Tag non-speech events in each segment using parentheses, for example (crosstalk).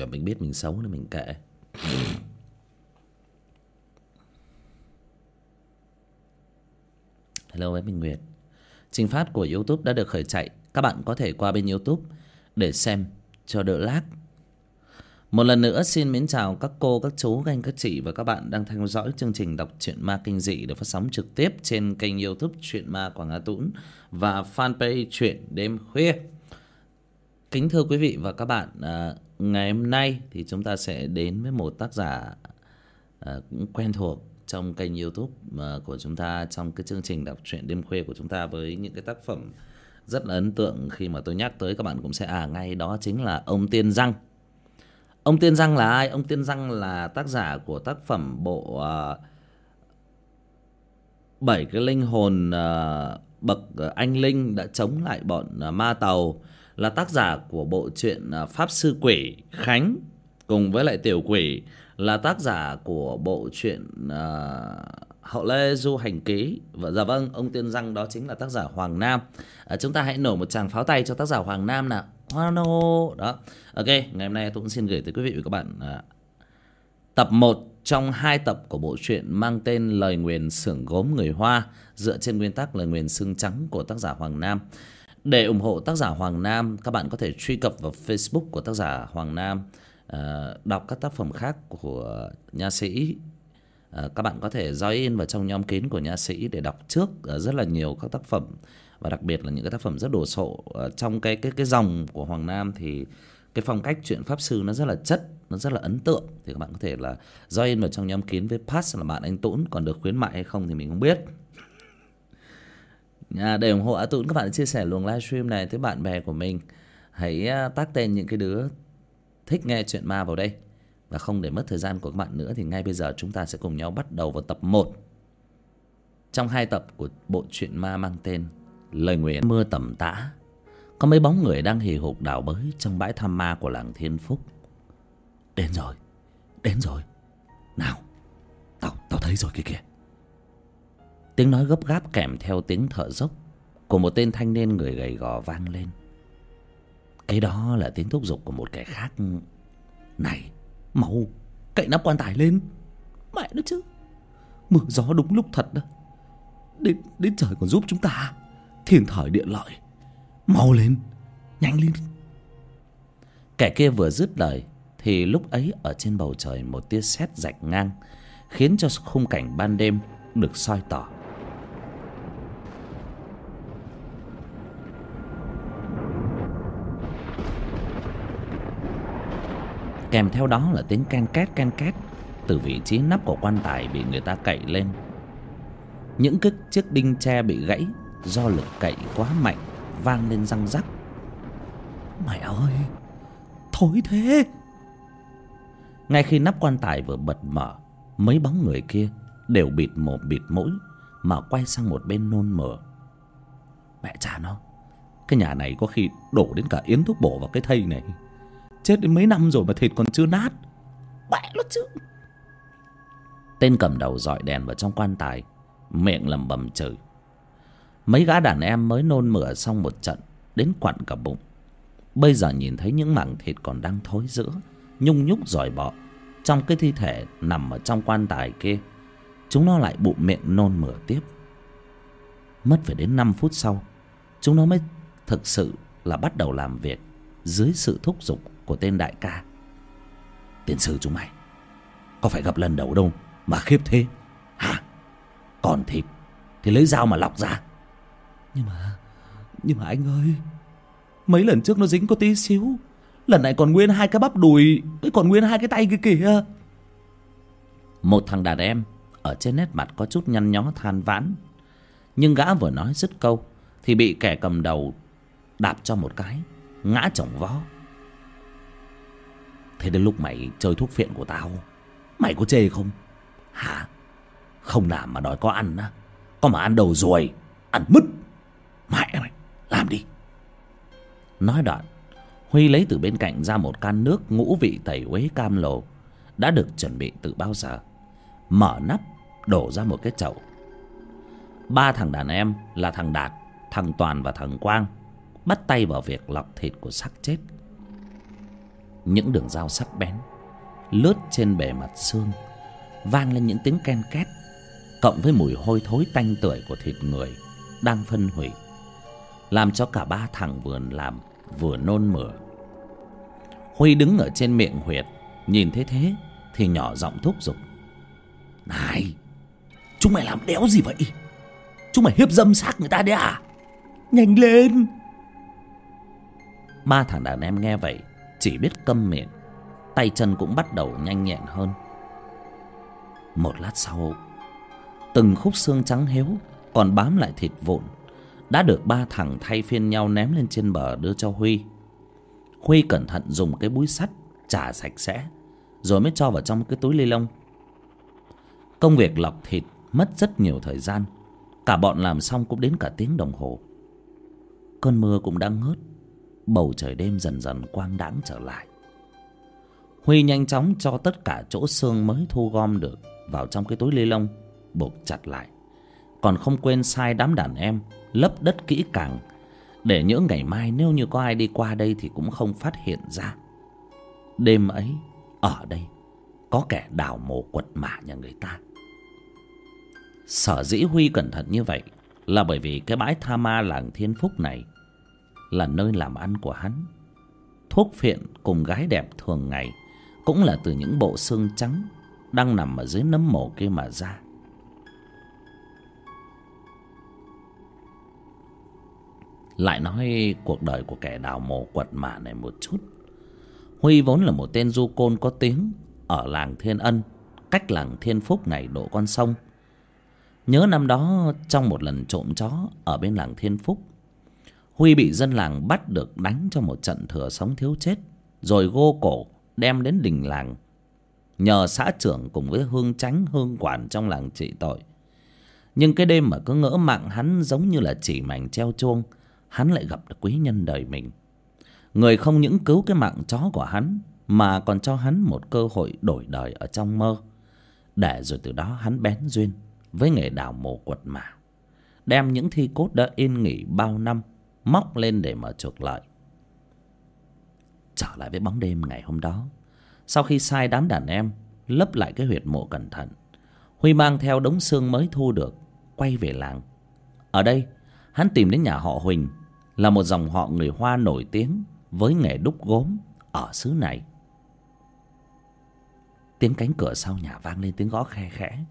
Rồi mình biết mình xấu nên mình kệ. Hello với Minh Nguyệt. Trình phát của Youtube đã được khởi chạy. Các bạn có thể qua bên Youtube Để xem cho đỡ lag. Một lần nữa xin mến chào các cô, các chú, các anh, các chị Và các bạn đang theo dõi chương trình đọc truyện ma kinh dị Được phát sóng trực tiếp trên kênh Youtube Truyện ma Quảng Hà Tũng Và fanpage Truyện đêm khuya. Kính thưa quý vị và các bạn à, Ngày hôm nay thì chúng ta sẽ đến với một tác giả à, cũng quen thuộc trong kênh youtube à, của chúng ta trong cái chương trình đọc truyện đêm khuya của chúng ta với những cái tác phẩm rất là ấn tượng khi mà tôi nhắc tới các bạn cũng sẽ à ngay đó chính là ông tiên răng. Ông tiên răng là ai? Ông tiên răng là tác giả của tác phẩm bộ à, bảy cái linh hồn à, bậc anh linh đã chống lại bọn à, ma tàu là tác giả của bộ truyện à, pháp sư quỷ khánh cùng với lại tiểu quỷ là tác giả của bộ truyện uh, hậu lê du hành ký. Và dạ vâng ông tiên răng đó chính là tác giả hoàng nam. À, chúng ta hãy nổ một tràng pháo tay cho tác giả hoàng nam nào. Hoa nô đó. Ok ngày hôm nay tôi cũng xin gửi tới quý vị và các bạn uh, tập 1 trong hai tập của bộ truyện mang tên lời nguyền xưởng gốm người hoa dựa trên nguyên tắc lời nguyền xương trắng của tác giả hoàng nam để ủng hộ tác giả hoàng nam, các bạn có thể truy cập vào facebook của tác giả hoàng nam ờ, đọc các tác phẩm khác của nha sĩ. Ờ, các bạn có thể join vào trong nhóm kín của nha sĩ để đọc trước ờ, rất là nhiều các tác phẩm. Và đặc biệt là những cái tác phẩm rất đồ sộ trong cái cái cái dòng của Hoàng Nam thì cái phong cách chuyện pháp sư nó rất là chất, nó rất là ấn tượng. Thì các bạn có thể là join vào trong nhóm kín với pass là bạn anh Tũng còn được khuyến mại hay không thì mình không biết à, để ủng hộ A Tũng các bạn chia sẻ luồng livestream này tới bạn bè của mình. Hãy à, tác tên những cái đứa thích nghe chuyện ma vào đây. Và không để mất thời gian của các bạn nữa thì ngay bây giờ chúng ta sẽ cùng nhau bắt đầu vào tập 1 trong hai tập của bộ truyện ma mang tên lời nguyện mưa tầm tã. Có mấy bóng người đang hì hục đào bới trong bãi tham ma của làng thiên phúc. Đến rồi đến rồi. Nào tao tao thấy rồi kìa kìa tiếng nói gấp gáp kèm theo tiếng thở dốc của một tên thanh niên người gầy gò vang lên. Cái đó là tiếng thúc giục của một kẻ khác. Này mau cậy nắp quan tài lên. Mẹ nó chứ, mưa gió đúng lúc thật đó. Đến đến trời còn giúp chúng ta à? thiên thời địa lợi. Mau lên, nhanh lên. Kẻ kia vừa dứt lời thì lúc ấy ở trên bầu trời một tia sét rạch ngang khiến cho khung cảnh ban đêm được soi tỏ. Kèm theo đó là tiếng can két can két từ vị trí nắp của quan tài bị người ta cậy lên. Những cái chiếc đinh tre bị gãy do lực cậy quá mạnh, vang lên răng rắc. Mẹ ơi, thối thế. Ngay khi nắp quan tài vừa bật mở, mấy bóng người kia đều bịt mồm, bịt mũi mà quay sang một bên nôn mửa. Mẹ cha nó, cái nhà này có khi đổ đến cả yến thuốc bổ vào cái thây này chết đến mấy năm rồi mà thịt còn chưa nát. Mẹ nó chứ. Tên cầm đầu dọi đèn vào trong quan tài, miệng lẩm bẩm chửi. Mấy gã đàn em mới nôn mửa xong một trận, đến quặn cả bụng. Bây giờ nhìn thấy những mảng thịt còn đang thối rữa, nhung nhúc dòi bọ trong cái thi thể nằm ở trong quan tài kia, chúng nó lại bụng miệng nôn mửa tiếp. Mất phải đến năm phút sau, chúng nó mới thực sự là bắt đầu làm việc dưới sự thúc giục của tên đại ca. Tiên sư chúng mày có phải gặp lần đầu đâu mà khiếp thế? Hả? Còn thịt thì lấy dao mà lọc ra. Nhưng mà nhưng mà anh ơi mấy lần trước nó dính có tí xíu. Lần này còn nguyên hai cái bắp đùi còn nguyên hai cái tay kia kìa. Một thằng đàn em ở trên nét mặt có chút nhăn nhó than vãn nhưng gã vừa nói dứt câu thì bị kẻ cầm đầu đạp cho một cái ngã chồng vó thế đến lúc mày chơi thuốc phiện của tao, mày có chê không? Hả? Không làm mà đòi có ăn á. Có mà ăn đầu ruồi, ăn mứt. Mẹ mày, làm đi. Nói đoạn, huy lấy từ bên cạnh ra một can nước ngũ vị tẩy uế cam lồ, đã được chuẩn bị từ bao giờ. Mở nắp, đổ ra một cái chậu. Ba thằng đàn em là thằng đạt, thằng toàn và thằng quang bắt tay vào việc lọc thịt của xác chết những đường dao sắc bén, lướt trên bề mặt xương, vang lên những tiếng ken két, cộng với mùi hôi thối tanh tưởi của thịt người đang phân hủy, làm cho cả ba thằng vừa làm vừa nôn mửa. Huy đứng ở trên miệng huyệt, nhìn thấy thế thì nhỏ giọng thúc giục. Này, chúng mày làm đéo gì vậy? Chúng mày hiếp dâm xác người ta đấy à? Nhanh lên! Ba thằng đàn em nghe vậy chỉ biết câm miệng, tay chân cũng bắt đầu nhanh nhẹn hơn. Một lát sau, từng khúc xương trắng héo còn bám lại thịt vụn đã được ba thằng thay phiên nhau ném lên trên bờ đưa cho huy. Huy cẩn thận dùng cái búi sắt chà sạch sẽ rồi mới cho vào trong cái túi ni lông. Công việc lọc thịt mất rất nhiều thời gian, cả bọn làm xong cũng đến cả tiếng đồng hồ. Cơn mưa cũng đã ngớt bầu trời đêm dần dần quang đãng trở lại. Huy nhanh chóng cho tất cả chỗ xương mới thu gom được vào trong cái túi ni lông, buộc chặt lại. Còn không quên sai đám đàn em, lấp đất kỹ càng, để những ngày mai nếu như có ai đi qua đây thì cũng không phát hiện ra. Đêm ấy, ở đây, có kẻ đào mồ quật mả nhà người ta. Sở dĩ huy cẩn thận như vậy là bởi vì cái bãi tha ma làng thiên phúc này là nơi làm ăn của hắn. Thuốc phiện cùng gái đẹp thường ngày cũng là từ những bộ xương trắng đang nằm ở dưới nấm mồ kia mà ra. Lại nói cuộc đời của kẻ đào mồ quật mả này một chút. Huy vốn là một tên du côn có tiếng, ở làng thiên ân, cách làng thiên phúc này độ con sông. Nhớ năm đó, trong một lần trộm chó ở bên làng thiên phúc huy bị dân làng bắt được đánh cho một trận thừa sống thiếu chết, rồi gô cổ đem đến đình làng, nhờ xã trưởng cùng với hương chánh, hương quản trong làng trị tội. Nhưng cái đêm mà cứ ngỡ mạng hắn giống như là chỉ mảnh treo chuông, hắn lại gặp được quý nhân đời mình. Người không những cứu cái mạng chó của hắn, mà còn cho hắn một cơ hội đổi đời ở trong mơ. Để rồi từ đó hắn bén duyên với nghề đào mồ quật mả đem những thi cốt đã yên nghỉ bao năm móc lên để mà chuộc lợi trở lại với bóng đêm ngày hôm đó, sau khi sai đám đàn em lấp lại cái huyệt mộ cẩn thận, huy mang theo đống xương mới thu được, quay về làng. Ở đây, hắn tìm đến nhà họ huỳnh là một dòng họ người hoa nổi tiếng với nghề đúc gốm ở xứ này. Tiếng cánh cửa sau nhà vang lên tiếng gõ khe khẽ,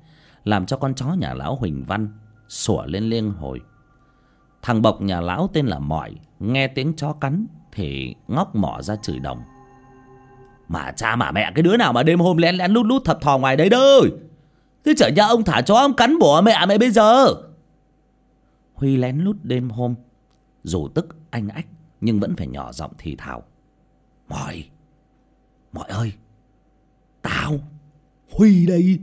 làm cho con chó nhà lão huỳnh văn sủa lên liên hồi thằng bộc nhà lão tên là mỏi nghe tiếng chó cắn thì ngóc mỏ ra chửi đồng. Mà cha mà mẹ, cái đứa nào mà đêm hôm lén lén lút lút thập thò ngoài đấy đâu thế chở nhà ông thả chó ông cắn bổ mẹ mẹ bây giờ? Huy lén lút đêm hôm, dù tức anh ách nhưng vẫn phải nhỏ giọng thì thào. Mỏi mỏi ơi, tao, huy đây.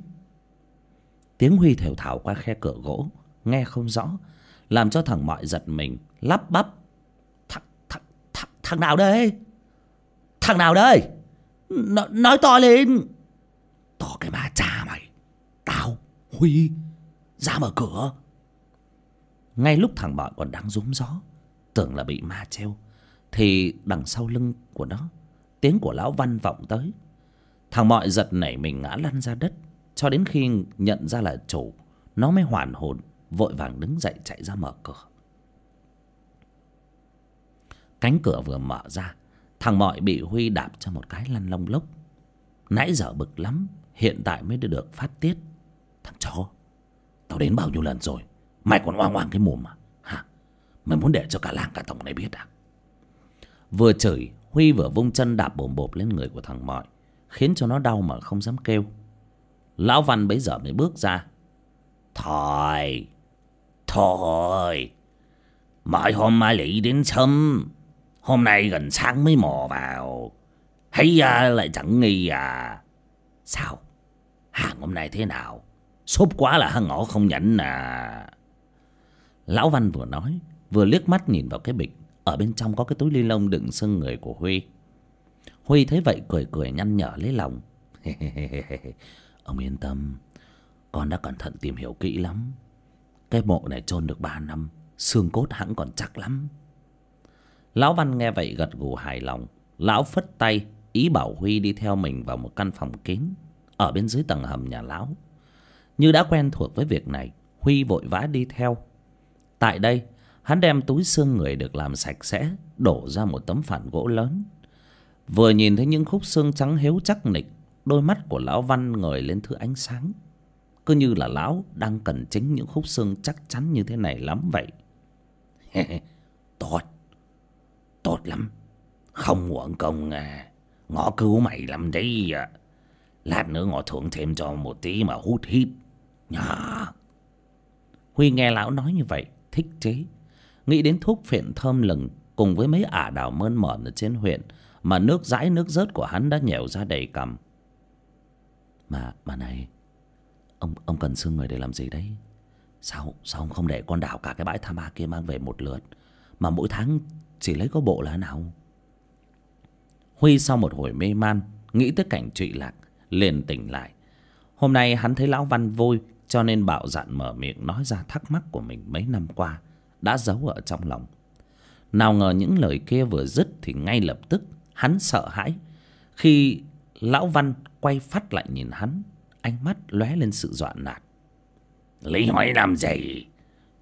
Tiếng huy thều thào qua khe cửa gỗ, nghe không rõ làm cho thằng mọi giật mình lắp bắp. Thằng thằng thằng, thằng nào đây? Thằng nào đây? N nói to lên. To cái ma cha mày. Tao huy ra mở cửa. Ngay lúc thằng mọi còn đang rúm gió tưởng là bị ma treo thì đằng sau lưng của nó tiếng của lão văn vọng tới. Thằng mọi giật nảy mình ngã lăn ra đất cho đến khi nhận ra là chủ nó mới hoàn hồn vội vàng đứng dậy chạy ra mở cửa. Cánh cửa vừa mở ra, thằng mọi bị huy đạp cho một cái lăn lông lốc. Nãy giờ bực lắm, hiện tại mới được phát tiết. Thằng chó, tao đến bao nhiêu lần rồi, mày còn oang oang cái mồm mà hả? Mày muốn để cho cả làng cả tổng này biết à? Vừa chửi, huy vừa vung chân đạp bồm bộp lên người của thằng mọi, khiến cho nó đau mà không dám kêu. Lão văn bấy giờ mới bước ra. Thôi thôi. Mọi hôm mai lị đến sớm hôm nay gần sáng mới mò vào. Thấy à, lại chẳng nghi à. Sao? Hàng hôm nay thế nào? Sốt quá là hăng ngõ không nhẫn à. Lão văn vừa nói vừa liếc mắt nhìn vào cái bịch. Ở bên trong có cái túi ni lông đựng xương người của huy. Huy thấy vậy cười cười nhăn nhở lấy lòng. (laughs) Ông yên tâm con đã cẩn thận tìm hiểu kỹ lắm cái mộ này chôn được ba năm, xương cốt hẳn còn chắc lắm. Lão văn nghe vậy gật gù hài lòng. Lão phất tay, ý bảo huy đi theo mình vào một căn phòng kín, ở bên dưới tầng hầm nhà lão. Như đã quen thuộc với việc này, huy vội vã đi theo. Tại đây, hắn đem túi xương người được làm sạch sẽ, đổ ra một tấm phản gỗ lớn. Vừa nhìn thấy những khúc xương trắng hếu chắc nịch, đôi mắt của lão văn ngời lên thứ ánh sáng cứ như là lão đang cần chính những khúc xương chắc chắn như thế này lắm vậy. (laughs) Tốt. Tốt lắm. Không uổng công à. Ngõ cứu mày làm đấy à lát nữa ngõ thưởng thêm cho một tí mà hút hít nhá huy nghe lão nói như vậy, thích chế nghĩ đến thuốc phiện thơm lừng cùng với mấy ả đào mơn mởn ở trên huyện mà nước dãi nước rớt của hắn đã nhèo ra đầy cằm. Mà mà này ông ông cần xương người để làm gì đấy? Sao sao ông không để con đảo cả cái bãi tha ma kia mang về một lượt, mà mỗi tháng chỉ lấy có bộ là nào? Huy sau một hồi mê man, nghĩ tới cảnh trụy lạc, liền tỉnh lại. Hôm nay hắn thấy lão văn vui, cho nên bạo dạn mở miệng nói ra thắc mắc của mình mấy năm qua, đã giấu ở trong lòng. Nào ngờ những lời kia vừa dứt thì ngay lập tức hắn sợ hãi. Khi lão văn quay phát lại nhìn hắn ánh mắt lóe lên sự dọa nạt. Lý hỏi làm gì?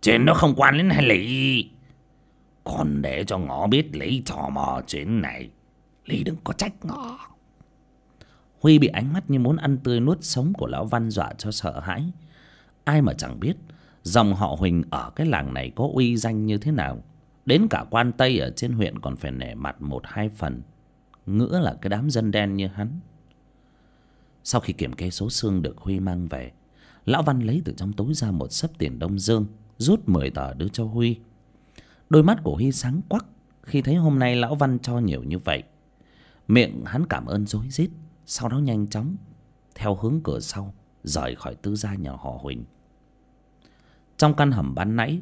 Chuyện đó không quan đến hay lý còn để cho ngõ biết lý tò mò chuyện này. Lý đừng có trách ngõ. Huy bị ánh mắt như muốn ăn tươi nuốt sống của lão văn dọa cho sợ hãi. Ai mà chẳng biết, dòng họ huỳnh ở cái làng này có uy danh như thế nào. Đến cả quan tây ở trên huyện còn phải nể mặt một hai phần. Ngỡ là cái đám dân đen như hắn sau khi kiểm kê số xương được huy mang về, lão văn lấy từ trong túi ra một sấp tiền đông dương, rút mười tờ đưa cho huy. Đôi mắt của huy sáng quắc khi thấy hôm nay lão văn cho nhiều như vậy. Miệng hắn cảm ơn rối rít, sau đó nhanh chóng, theo hướng cửa sau, rời khỏi tư gia nhà họ huỳnh. Trong căn hầm ban nãy,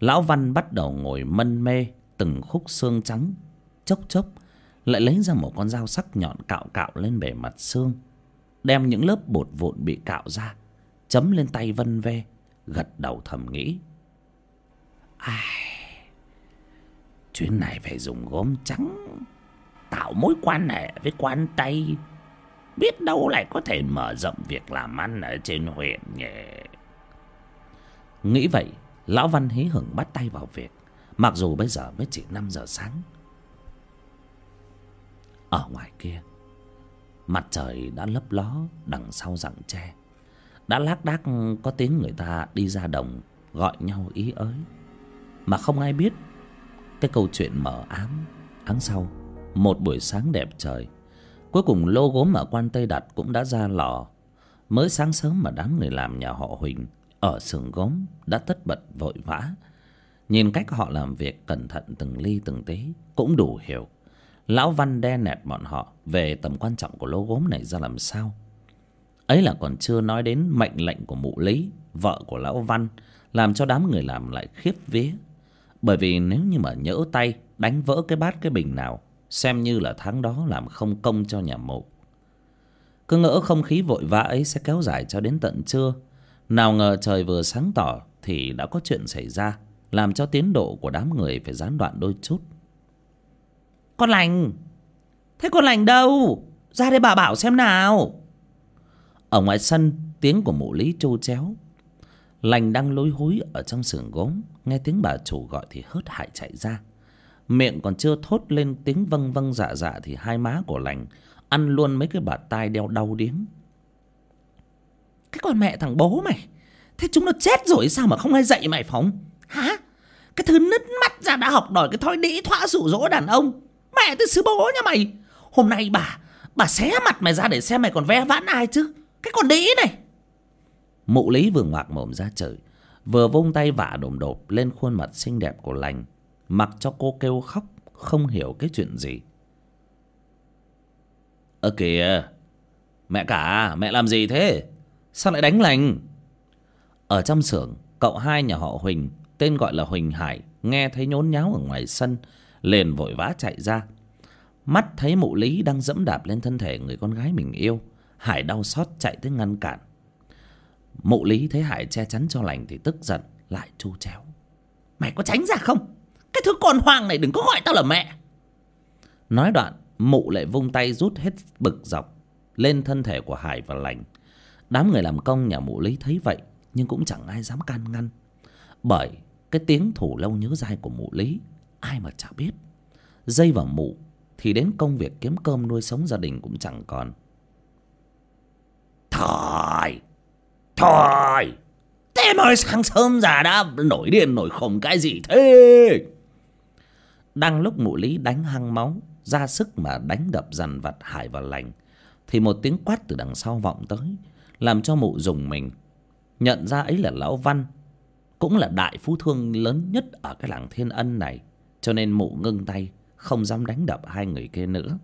lão văn bắt đầu ngồi mân mê, từng khúc xương trắng, chốc chốc, lại lấy ra một con dao sắc nhọn cạo cạo lên bề mặt xương đem những lớp bột vụn bị cạo ra, chấm lên tay vân ve gật đầu thầm nghĩ. Ai, chuyến này phải dùng gốm trắng, tạo mối quan hệ với quan tây. Biết đâu lại có thể mở rộng việc làm ăn ở trên huyện nhỉ? Nghĩ vậy, lão văn hí hửng bắt tay vào việc, mặc dù bây giờ mới chỉ năm giờ sáng. Ở ngoài kia mặt trời đã lấp ló đằng sau rặng tre. Đã lác đác có tiếng người ta đi ra đồng gọi nhau ý ới. Mà không ai biết, cái câu chuyện mở ám áng sau, một buổi sáng đẹp trời, cuối cùng lô gốm ở quan tây đặt cũng đã ra lò. Mới sáng sớm mà đám người làm nhà họ huỳnh ở xưởng gốm đã tất bật vội vã. Nhìn cách họ làm việc cẩn thận từng ly từng tí cũng đủ hiểu lão văn đe nẹt bọn họ về tầm quan trọng của lô gốm này ra làm sao? Ấy là còn chưa nói đến mệnh lệnh của mụ lý, vợ của lão văn, làm cho đám người làm lại khiếp vía. Bởi vì nếu như mà nhỡ tay đánh vỡ cái bát cái bình nào, xem như là tháng đó làm không công cho nhà mộ cứ ngỡ không khí vội vã ấy sẽ kéo dài cho đến tận trưa, nào ngờ trời vừa sáng tỏ thì đã có chuyện xảy ra, làm cho tiến độ của đám người phải gián đoạn đôi chút con lành. Thế con lành đâu? Ra đây bà bảo xem nào. Ở ngoài sân, tiếng của mụ lý trô chéo. Lành đang lối hối ở trong sườn gốm, nghe tiếng bà chủ gọi thì hớt hại chạy ra. Miệng còn chưa thốt lên tiếng vâng vâng dạ dạ thì hai má của lành ăn luôn mấy cái bà tai đeo đau điếng. Cái con mẹ thằng bố mày, thế chúng nó chết rồi sao mà không ai dạy mày phóng? Hả? Cái thứ nứt mắt ra đã học đòi cái thói đĩ thỏa rủ rỗ đàn ông mẹ tôi sư bố nha mày. Hôm nay bà bà xé mặt mày ra để xem mày còn ve vãn ai chứ. Cái con đĩ này. Mụ lý vừa ngoạc mồm ra trời, vừa vung tay vả đồm đột lên khuôn mặt xinh đẹp của lành, mặc cho cô kêu khóc, không hiểu cái chuyện gì. Ơ kìa, mẹ cả, mẹ làm gì thế? Sao lại đánh lành? Ở trong xưởng, cậu hai nhà họ huỳnh, tên gọi là huỳnh hải, nghe thấy nhốn nháo ở ngoài sân liền vội vã chạy ra. Mắt thấy mụ lý đang dẫm đạp lên thân thể người con gái mình yêu, hải đau xót chạy tới ngăn cản. Mụ lý thấy hải che chắn cho lành thì tức giận, lại chu chéo. Mày có tránh ra không? Cái thứ con hoang này đừng có gọi tao là mẹ. Nói đoạn, mụ lại vung tay rút hết bực dọc lên thân thể của hải và lành. Đám người làm công nhà mụ lý thấy vậy, nhưng cũng chẳng ai dám can ngăn. Bởi cái tiếng thủ lâu nhớ dai của mụ lý ai mà chả biết. Dây vào mụ, thì đến công việc kiếm cơm nuôi sống gia đình cũng chẳng còn. Thôi thôi, thế mới sáng sớm già đã nổi điên nổi khùng cái gì thế? Đang lúc mụ lý đánh hăng máu, ra sức mà đánh đập dằn vặt hải và lành, thì một tiếng quát từ đằng sau vọng tới, làm cho mụ dùng mình. Nhận ra ấy là lão văn, cũng là đại phú thương lớn nhất ở cái làng thiên ân này cho nên mụ ngưng tay không dám đánh đập hai người kia nữa.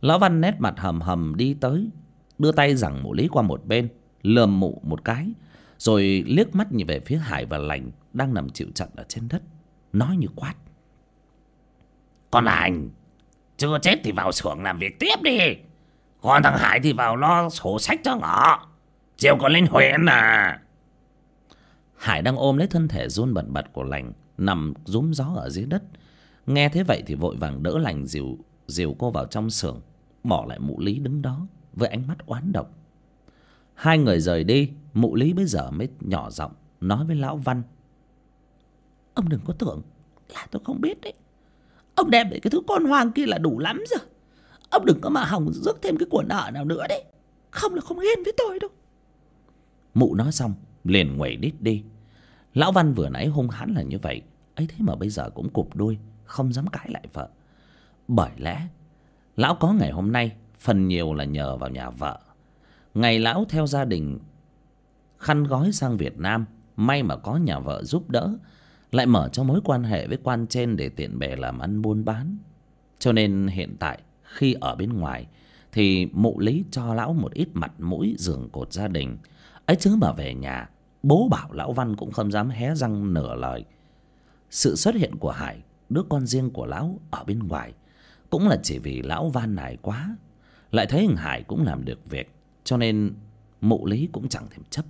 Lão văn nét mặt hầm hầm đi tới đưa tay giằng mụ lý qua một bên lườm mụ một cái rồi liếc mắt nhìn về phía hải và lành đang nằm chịu trận ở trên đất nói như quát. Con hành chưa chết thì vào xưởng làm việc tiếp đi. Còn thằng hải thì vào lo sổ sách cho ngọ. Chiều còn lên huyện à. Hải đang ôm lấy thân thể run bần bật của lành nằm rúm gió ở dưới đất. Nghe thế vậy thì vội vàng đỡ lành dìu dìu cô vào trong xưởng, bỏ lại mụ lý đứng đó với ánh mắt oán độc. Hai người rời đi, mụ lý bây giờ mới nhỏ giọng nói với lão văn. Ông đừng có tưởng là tôi không biết đấy. Ông đem để cái thứ con hoang kia là đủ lắm rồi. Ông đừng có mà hỏng rước thêm cái của nợ nào nữa đấy. Không là không ghen với tôi đâu. Mụ nói xong, liền nguẩy đít đi lão văn vừa nãy hung hãn là như vậy, ấy thế mà bây giờ cũng cụp đuôi, không dám cãi lại vợ. Bởi lẽ, lão có ngày hôm nay, phần nhiều là nhờ vào nhà vợ. Ngày lão theo gia đình khăn gói sang việt nam, may mà có nhà vợ giúp đỡ, lại mở cho mối quan hệ với quan trên để tiện bề làm ăn buôn bán. Cho nên hiện tại, khi ở bên ngoài, thì mụ lý cho lão một ít mặt mũi giường cột gia đình. Ấy chứ mà về nhà bố bảo lão văn cũng không dám hé răng nửa lời. Sự xuất hiện của hải, đứa con riêng của lão ở bên ngoài, cũng là chỉ vì lão van nài quá. Lại thấy thằng hải cũng làm được việc, cho nên mụ lý cũng chẳng thèm chấp.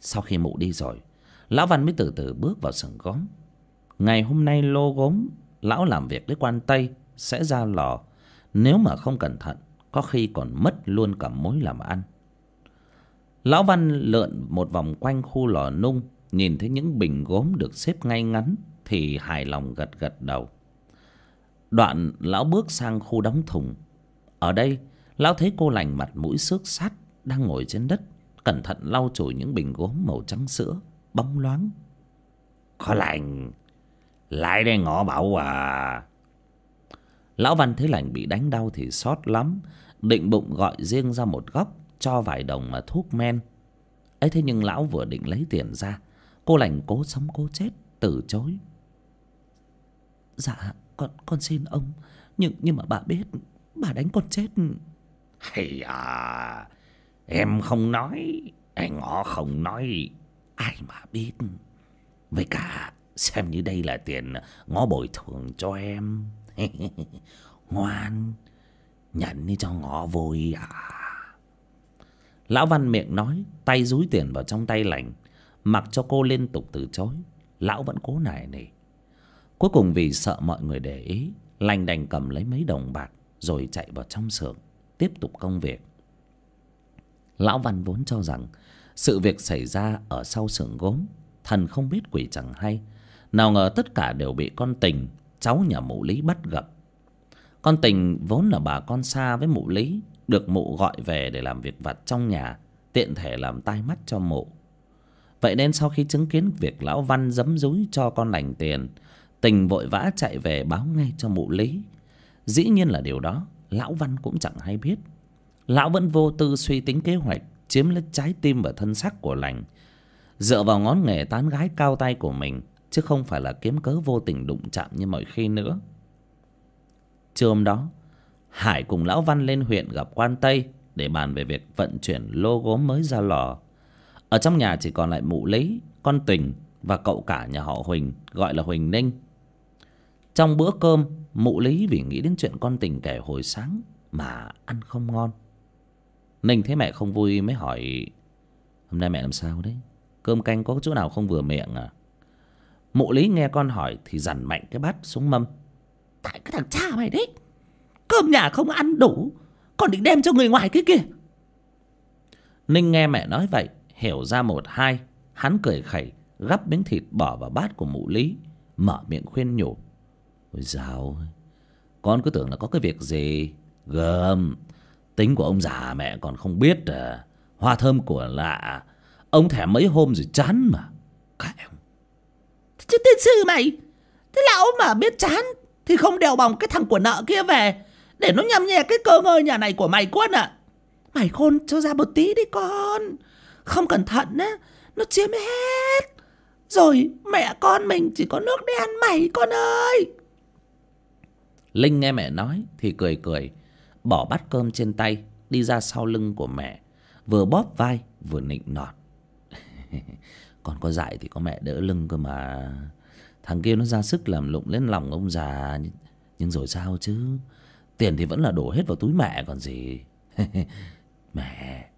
Sau khi mụ đi rồi, lão văn mới từ từ bước vào sừng gốm. Ngày hôm nay lô gốm, lão làm việc với quan tây sẽ ra lò. Nếu mà không cẩn thận, có khi còn mất luôn cả mối làm ăn lão văn lượn một vòng quanh khu lò nung, nhìn thấy những bình gốm được xếp ngay ngắn thì hài lòng gật gật đầu. Đoạn lão bước sang khu đóng thùng. Ở đây, lão thấy cô lành mặt mũi xước sát đang ngồi trên đất, cẩn thận lau chùi những bình gốm màu trắng sữa, bóng loáng. Có lành, lại đây ngõ bảo à. Lão văn thấy lành bị đánh đau thì xót lắm, định bụng gọi riêng ra một góc cho vài đồng mà thuốc men. Ấy thế nhưng lão vừa định lấy tiền ra, cô lành cố sống cố chết, từ chối. Dạ con con xin ông, nhưng nhưng mà bà biết, bà đánh con chết. Hay à em không nói anh ngõ không nói, ai mà biết. Với cả, xem như đây là tiền ngõ bồi thường cho em. (laughs) Ngoan, nhận đi cho ngõ vui à lão văn miệng nói, tay dúi tiền vào trong tay lành, mặc cho cô liên tục từ chối. Lão vẫn cố nài nỉ cuối cùng vì sợ mọi người để ý, lành đành cầm lấy mấy đồng bạc rồi chạy vào trong xưởng, tiếp tục công việc. Lão văn vốn cho rằng sự việc xảy ra ở sau xưởng gốm, thần không biết quỷ chẳng hay. Nào ngờ tất cả đều bị con tình, cháu nhà mụ lý bắt gặp. Con tình vốn là bà con xa với mụ lý được mụ gọi về để làm việc vặt trong nhà, tiện thể làm tai mắt cho mụ. Vậy nên sau khi chứng kiến việc lão văn giấm dúi cho con lành tiền, tình vội vã chạy về báo ngay cho mụ lý. Dĩ nhiên là điều đó, lão văn cũng chẳng hay biết. Lão vẫn vô tư suy tính kế hoạch, chiếm lấy trái tim và thân xác của lành. Dựa vào ngón nghề tán gái cao tay của mình, chứ không phải là kiếm cớ vô tình đụng chạm như mọi khi nữa. Trưa hôm đó hải cùng lão văn lên huyện gặp quan tây để bàn về việc vận chuyển lô gốm mới ra lò. Ở trong nhà chỉ còn lại mụ lý con tình và cậu cả nhà họ huỳnh, gọi là huỳnh ninh. Trong bữa cơm, mụ lý vì nghĩ đến chuyện con tình kể hồi sáng mà ăn không ngon. Ninh thấy mẹ không vui mới hỏi, hôm nay mẹ làm sao đấy? Cơm canh có chỗ nào không vừa miệng à? Mụ lý nghe con hỏi thì dằn mạnh cái bát xuống mâm, tại cái thằng cha mày đấy. Cơm nhà không ăn đủ Còn định đem cho người ngoài cái kia. Ninh nghe mẹ nói vậy Hiểu ra một hai Hắn cười khẩy Gắp miếng thịt bỏ vào bát của mụ lý Mở miệng khuyên nhủ. Ôi dào Con cứ tưởng là có cái việc gì? Gơm Tính của ông già mẹ còn không biết à Hoa thơm của lạ Ông thèm mấy hôm rồi chán mà. Các em. Chứ tiên sư mày Thế lão mà biết chán Thì không đèo bòng cái thằng của nợ kia về để nó nhằm nhẹ cái cơ ngơi nhà này của mày quân ạ. Mày khôn cho ra một tí đi con. Không cẩn thận á, Nó chiếm hết. Rồi mẹ con mình chỉ có nước đen mày con ơi. Linh nghe mẹ nói Thì cười cười, Bỏ bát cơm trên tay, Đi ra sau lưng của mẹ, Vừa bóp vai, vừa nịnh nọt. (laughs) Còn có dại thì có mẹ đỡ lưng cơ mà. Thằng kia nó ra sức làm lụng lên lòng ông già, Nhưng rồi sao chứ? Tiền thì vẫn là đổ hết vào túi mẹ, còn gì. (laughs) Mẹ,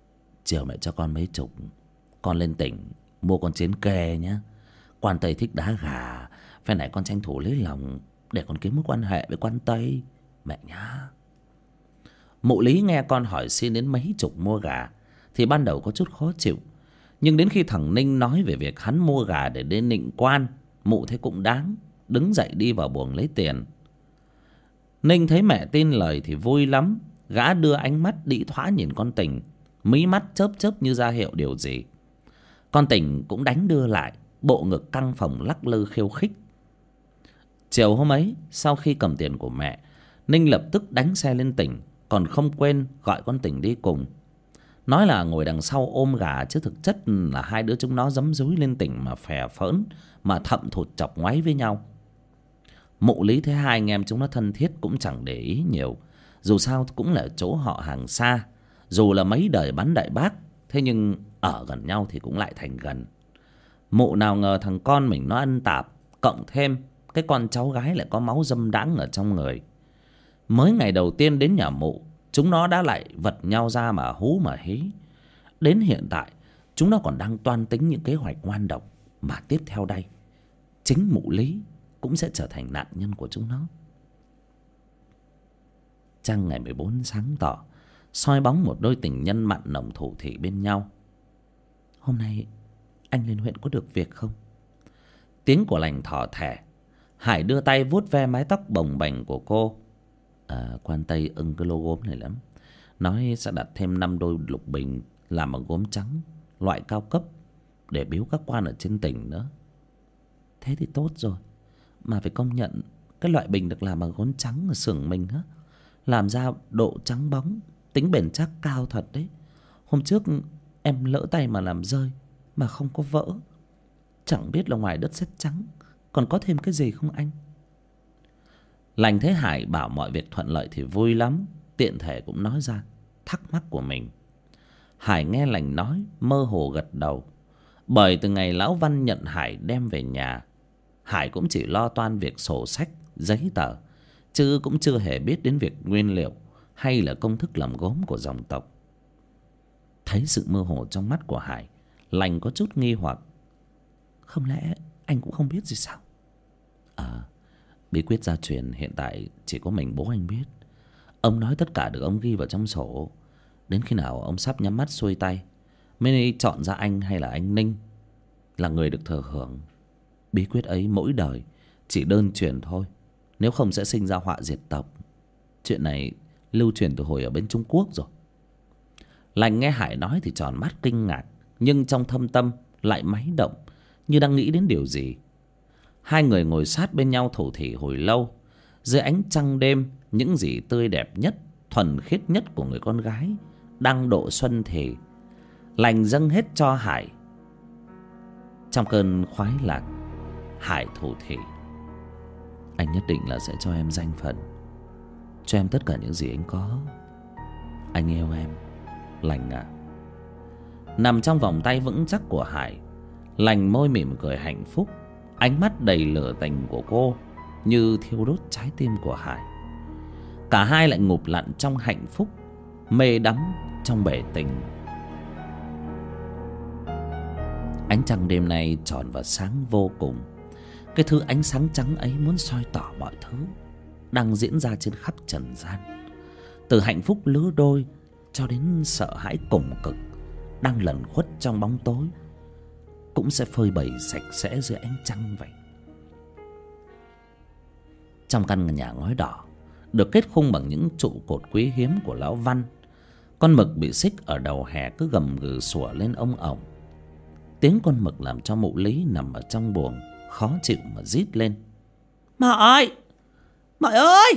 Chiều mẹ cho con mấy chục, Con lên tỉnh, Mua con chiến kê nhá. Quan Tây thích đá gà Phải này con tranh thủ lấy lòng Để con kiếm mối quan hệ với quan Tây. Mẹ nhá. Mụ Lý nghe con hỏi xin đến mấy chục mua gà, Thì ban đầu có chút khó chịu. Nhưng đến khi thằng Ninh nói về việc hắn mua gà để đến nịnh quan, Mụ thấy cũng đáng, Đứng dậy đi vào buồng lấy tiền. Ninh thấy mẹ tin lời thì vui lắm. Gã đưa ánh mắt đĩ thoá nhìn con tình, Mí mắt chớp chớp như ra hiệu điều gì. Con tình cũng đánh đưa lại Bộ ngực căng phòng lắc lư khiêu khích. Chiều hôm ấy Sau khi cầm tiền của mẹ Ninh lập tức đánh xe lên tỉnh Còn không quên gọi con tỉnh đi cùng. Nói là ngồi đằng sau ôm gà Chứ thực chất là hai đứa chúng nó dấm dúi lên tỉnh Mà phè phỡn Mà thậm thụt chọc ngoáy với nhau. Mụ lý thấy hai anh em chúng nó thân thiết Cũng chẳng để ý nhiều. Dù sao cũng là chỗ họ hàng xa. Dù là mấy đời bắn đại bác, Thế nhưng ở gần nhau thì cũng lại thành gần. Mụ nào ngờ thằng con mình nó ăn tạp, Cộng thêm Cái con cháu gái lại có máu dâm đãng ở trong người. Mới ngày đầu tiên đến nhà mụ, Chúng nó đã lại vật nhau ra mà hú mà hí. Đến hiện tại, Chúng nó còn đang toan tính những kế hoạch ngoan độc Mà tiếp theo đây. Chính mụ lý cũng sẽ trở thành nạn nhân của chúng nó. Trăng ngày 14 sáng tỏ soi bóng một đôi tình nhân mặn nồng thủ thị bên nhau. Hôm nay anh lên huyện có được việc không? Tiếng của lành thỏ thẻ Hải đưa tay vuốt ve mái tóc bồng bềnh của cô. À, Quan Tây ưng cái lô gốm này lắm Nói sẽ đặt thêm năm đôi lục bình Làm bằng gốm trắng Loại cao cấp Để biếu các quan ở trên tỉnh nữa. Thế thì tốt rồi. Mà phải công nhận Cái loại bình được làm bằng gốm trắng ở xưởng mình á. Làm ra độ trắng bóng, Tính bền chắc cao thật đấy. Hôm trước em lỡ tay mà làm rơi Mà không có vỡ. Chẳng biết là ngoài đất sét trắng, Còn có thêm cái gì không anh? Lành thấy Hải bảo mọi việc thuận lợi thì vui lắm, Tiện thể cũng nói ra, Thắc mắc của mình. Hải nghe lành nói, mơ hồ gật đầu. Bởi từ ngày Lão Văn nhận Hải đem về nhà Hải cũng chỉ lo toan việc sổ sách, Giấy tờ, Chứ cũng chưa hề biết đến việc nguyên liệu Hay là công thức làm gốm của dòng tộc. Thấy sự mơ hồ trong mắt của Hải, Lành có chút nghi hoặc. Không lẽ anh cũng không biết gì sao? À Bí quyết gia truyền hiện tại chỉ có mình bố anh biết. Ông nói tất cả được ông ghi vào trong sổ. Đến khi nào ông sắp nhắm mắt xuôi tay, Mới chọn ra anh hay là anh Ninh Là người được thừa hưởng. Bí quyết ấy mỗi đời Chỉ đơn truyền thôi, Nếu không sẽ sinh ra họa diệt tộc. Chuyện này lưu truyền từ hồi ở bên Trung Quốc rồi. Lành nghe Hải nói thì tròn mắt kinh ngạc, Nhưng trong thâm tâm lại máy động Như đang nghĩ đến điều gì. Hai người ngồi sát bên nhau thủ thỉ hồi lâu, Dưới ánh trăng đêm, Những gì tươi đẹp nhất, Thuần khiết nhất của người con gái Đang độ xuân thì, Lành dâng hết cho Hải. Trong cơn khoái lạc Hải thủ thị, Anh nhất định là sẽ cho em danh phận. Cho em tất cả những gì anh có. Anh yêu em Lành à Nằm trong vòng tay vững chắc của Hải Lành môi mỉm cười hạnh phúc Ánh mắt đầy lửa tình của cô Như thiêu đốt trái tim của Hải. Cả hai lại ngụp lặn trong hạnh phúc Mê đắm trong bể tình. Ánh trăng đêm nay tròn và sáng vô cùng. Cái thứ ánh sáng trắng ấy muốn soi tỏ mọi thứ, Đang diễn ra trên khắp trần gian. Từ hạnh phúc lứa đôi cho đến sợ hãi cùng cực đang lẩn khuất trong bóng tối, cũng sẽ phơi bày sạch sẽ dưới ánh trăng vậy. Trong căn nhà ngói đỏ, được kết khung bằng những trụ cột quý hiếm của lão văn, con mực bị xích ở đầu hè cứ gầm gừ sủa lên ông ổng. Tiếng con mực làm cho mụ lý nằm ở trong buồng khó chịu mà rít lên. Mợ mợ ơi!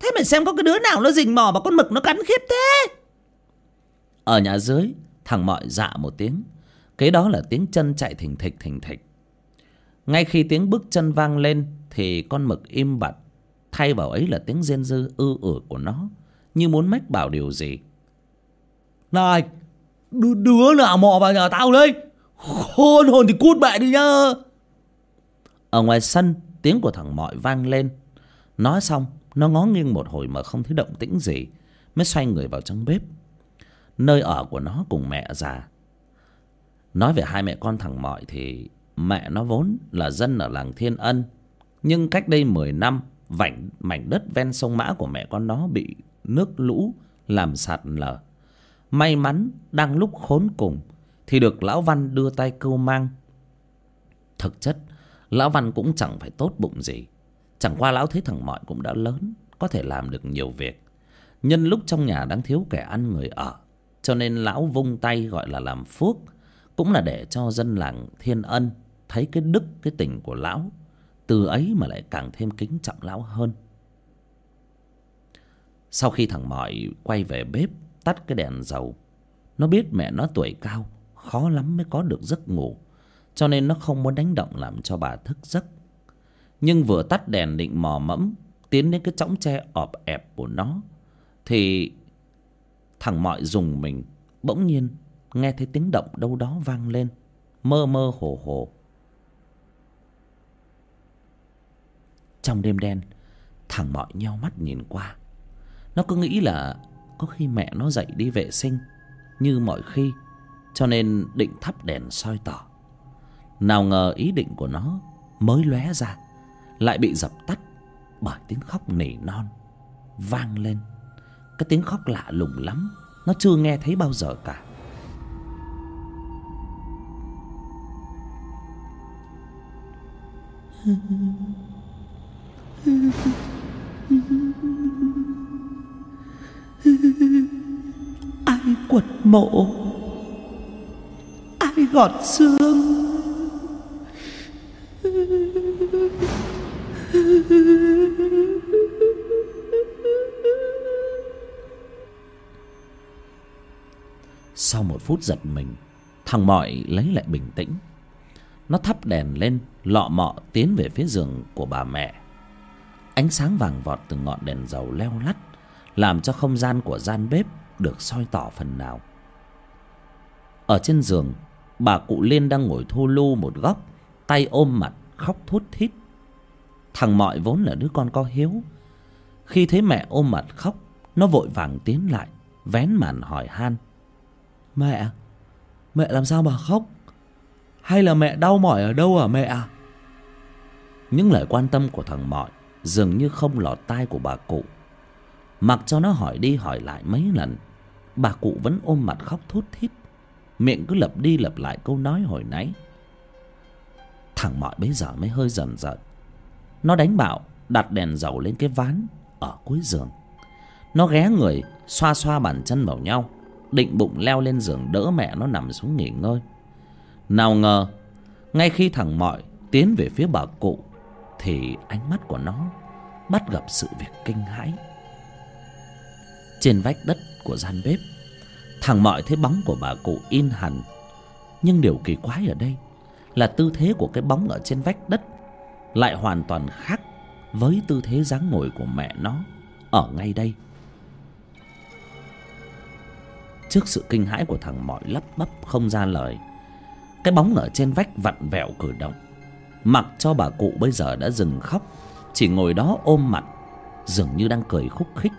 Thế mày xem có cái đứa nào nó rình mò vào con mực nó cắn khiếp thế? Ở nhà dưới thằng mọi dạ một tiếng. Kế đó là tiếng chân chạy thình thịch thình thịch. Ngay khi tiếng bước chân vang lên thì con mực im bặt. Thay vào ấy là tiếng rên rư ư ử của nó như muốn mách bảo điều gì. Này đứa, đứa nào mò vào nhà tao đấy? Khôn hồn thì cút mẹ đi nhá ở ngoài sân, tiếng của thằng mọi vang lên. Nói xong, nó ngó nghiêng một hồi mà không thấy động tĩnh gì, mới xoay người vào trong bếp. Nơi ở của nó cùng mẹ già. Nói về hai mẹ con thằng mọi thì mẹ nó vốn là dân ở làng thiên ân, nhưng cách đây mười năm, vảnh, mảnh đất ven sông mã của mẹ con nó bị nước lũ làm sạt lở. May mắn đang lúc khốn cùng thì được lão văn đưa tay cưu mang. Thực chất lão văn cũng chẳng phải tốt bụng gì. Chẳng qua lão thấy thằng mọi cũng đã lớn, có thể làm được nhiều việc. Nhân lúc trong nhà đang thiếu kẻ ăn người ở, cho nên lão vung tay gọi là làm phước, cũng là để cho dân làng thiên ân thấy cái đức, cái tình của lão. Từ ấy mà lại càng thêm kính trọng lão hơn. Sau khi thằng mọi quay về bếp, tắt cái đèn dầu, nó biết mẹ nó tuổi cao, khó lắm mới có được giấc ngủ cho nên nó không muốn đánh động làm cho bà thức giấc. Nhưng vừa tắt đèn định mò mẫm, tiến đến cái chõng tre ọp ẹp của nó, thì thằng mọi dùng mình bỗng nhiên nghe thấy tiếng động đâu đó vang lên, mơ mơ hồ hồ. Trong đêm đen, thằng mọi nheo mắt nhìn qua. Nó cứ nghĩ là có khi mẹ nó dậy đi vệ sinh, như mọi khi, cho nên định thắp đèn soi tỏ nào ngờ ý định của nó mới lóe ra, lại bị dập tắt bởi tiếng khóc nỉ non vang lên. Cái tiếng khóc lạ lùng lắm, nó chưa nghe thấy bao giờ cả. Ai quật mộ, ai gọt xương sau một phút giật mình, thằng mọi lấy lại bình tĩnh. Nó thắp đèn lên, lọ mọ tiến về phía giường của bà mẹ. Ánh sáng vàng vọt từ ngọn đèn dầu leo lắt, làm cho không gian của gian bếp được soi tỏ phần nào. Ở trên giường, bà cụ liên đang ngồi thu lu một góc, tay ôm mặt khóc thút thít. Thằng mọi vốn là đứa con có hiếu. Khi thấy mẹ ôm mặt khóc, nó vội vàng tiến lại, vén màn hỏi han. Mẹ mẹ làm sao mà khóc? Hay là mẹ đau mỏi ở đâu à mẹ? Những lời quan tâm của thằng mọi dường như không lọt tai của bà cụ. Mặc cho nó hỏi đi hỏi lại mấy lần, bà cụ vẫn ôm mặt khóc thút thít. Miệng cứ lặp đi lặp lại câu nói hồi nãy thằng mọi bấy giờ mới hơi dần dần nó đánh bạo, đặt đèn dầu lên cái ván ở cuối giường. Nó ghé người, xoa xoa bàn chân vào nhau, định bụng leo lên giường đỡ mẹ nó nằm xuống nghỉ ngơi. Nào ngờ, ngay khi thằng mọi tiến về phía bà cụ, thì ánh mắt của nó bắt gặp sự việc kinh hãi. Trên vách đất của gian bếp, thằng mọi thấy bóng của bà cụ in hẳn, nhưng điều kỳ quái ở đây là tư thế của cái bóng ở trên vách đất, lại hoàn toàn khác với tư thế dáng ngồi của mẹ nó ở ngay đây. Trước sự kinh hãi của thằng mọi lắp bắp không ra lời, cái bóng ở trên vách vặn vẹo cử động, mặc cho bà cụ bây giờ đã dừng khóc, chỉ ngồi đó ôm mặt, dường như đang cười khúc khích.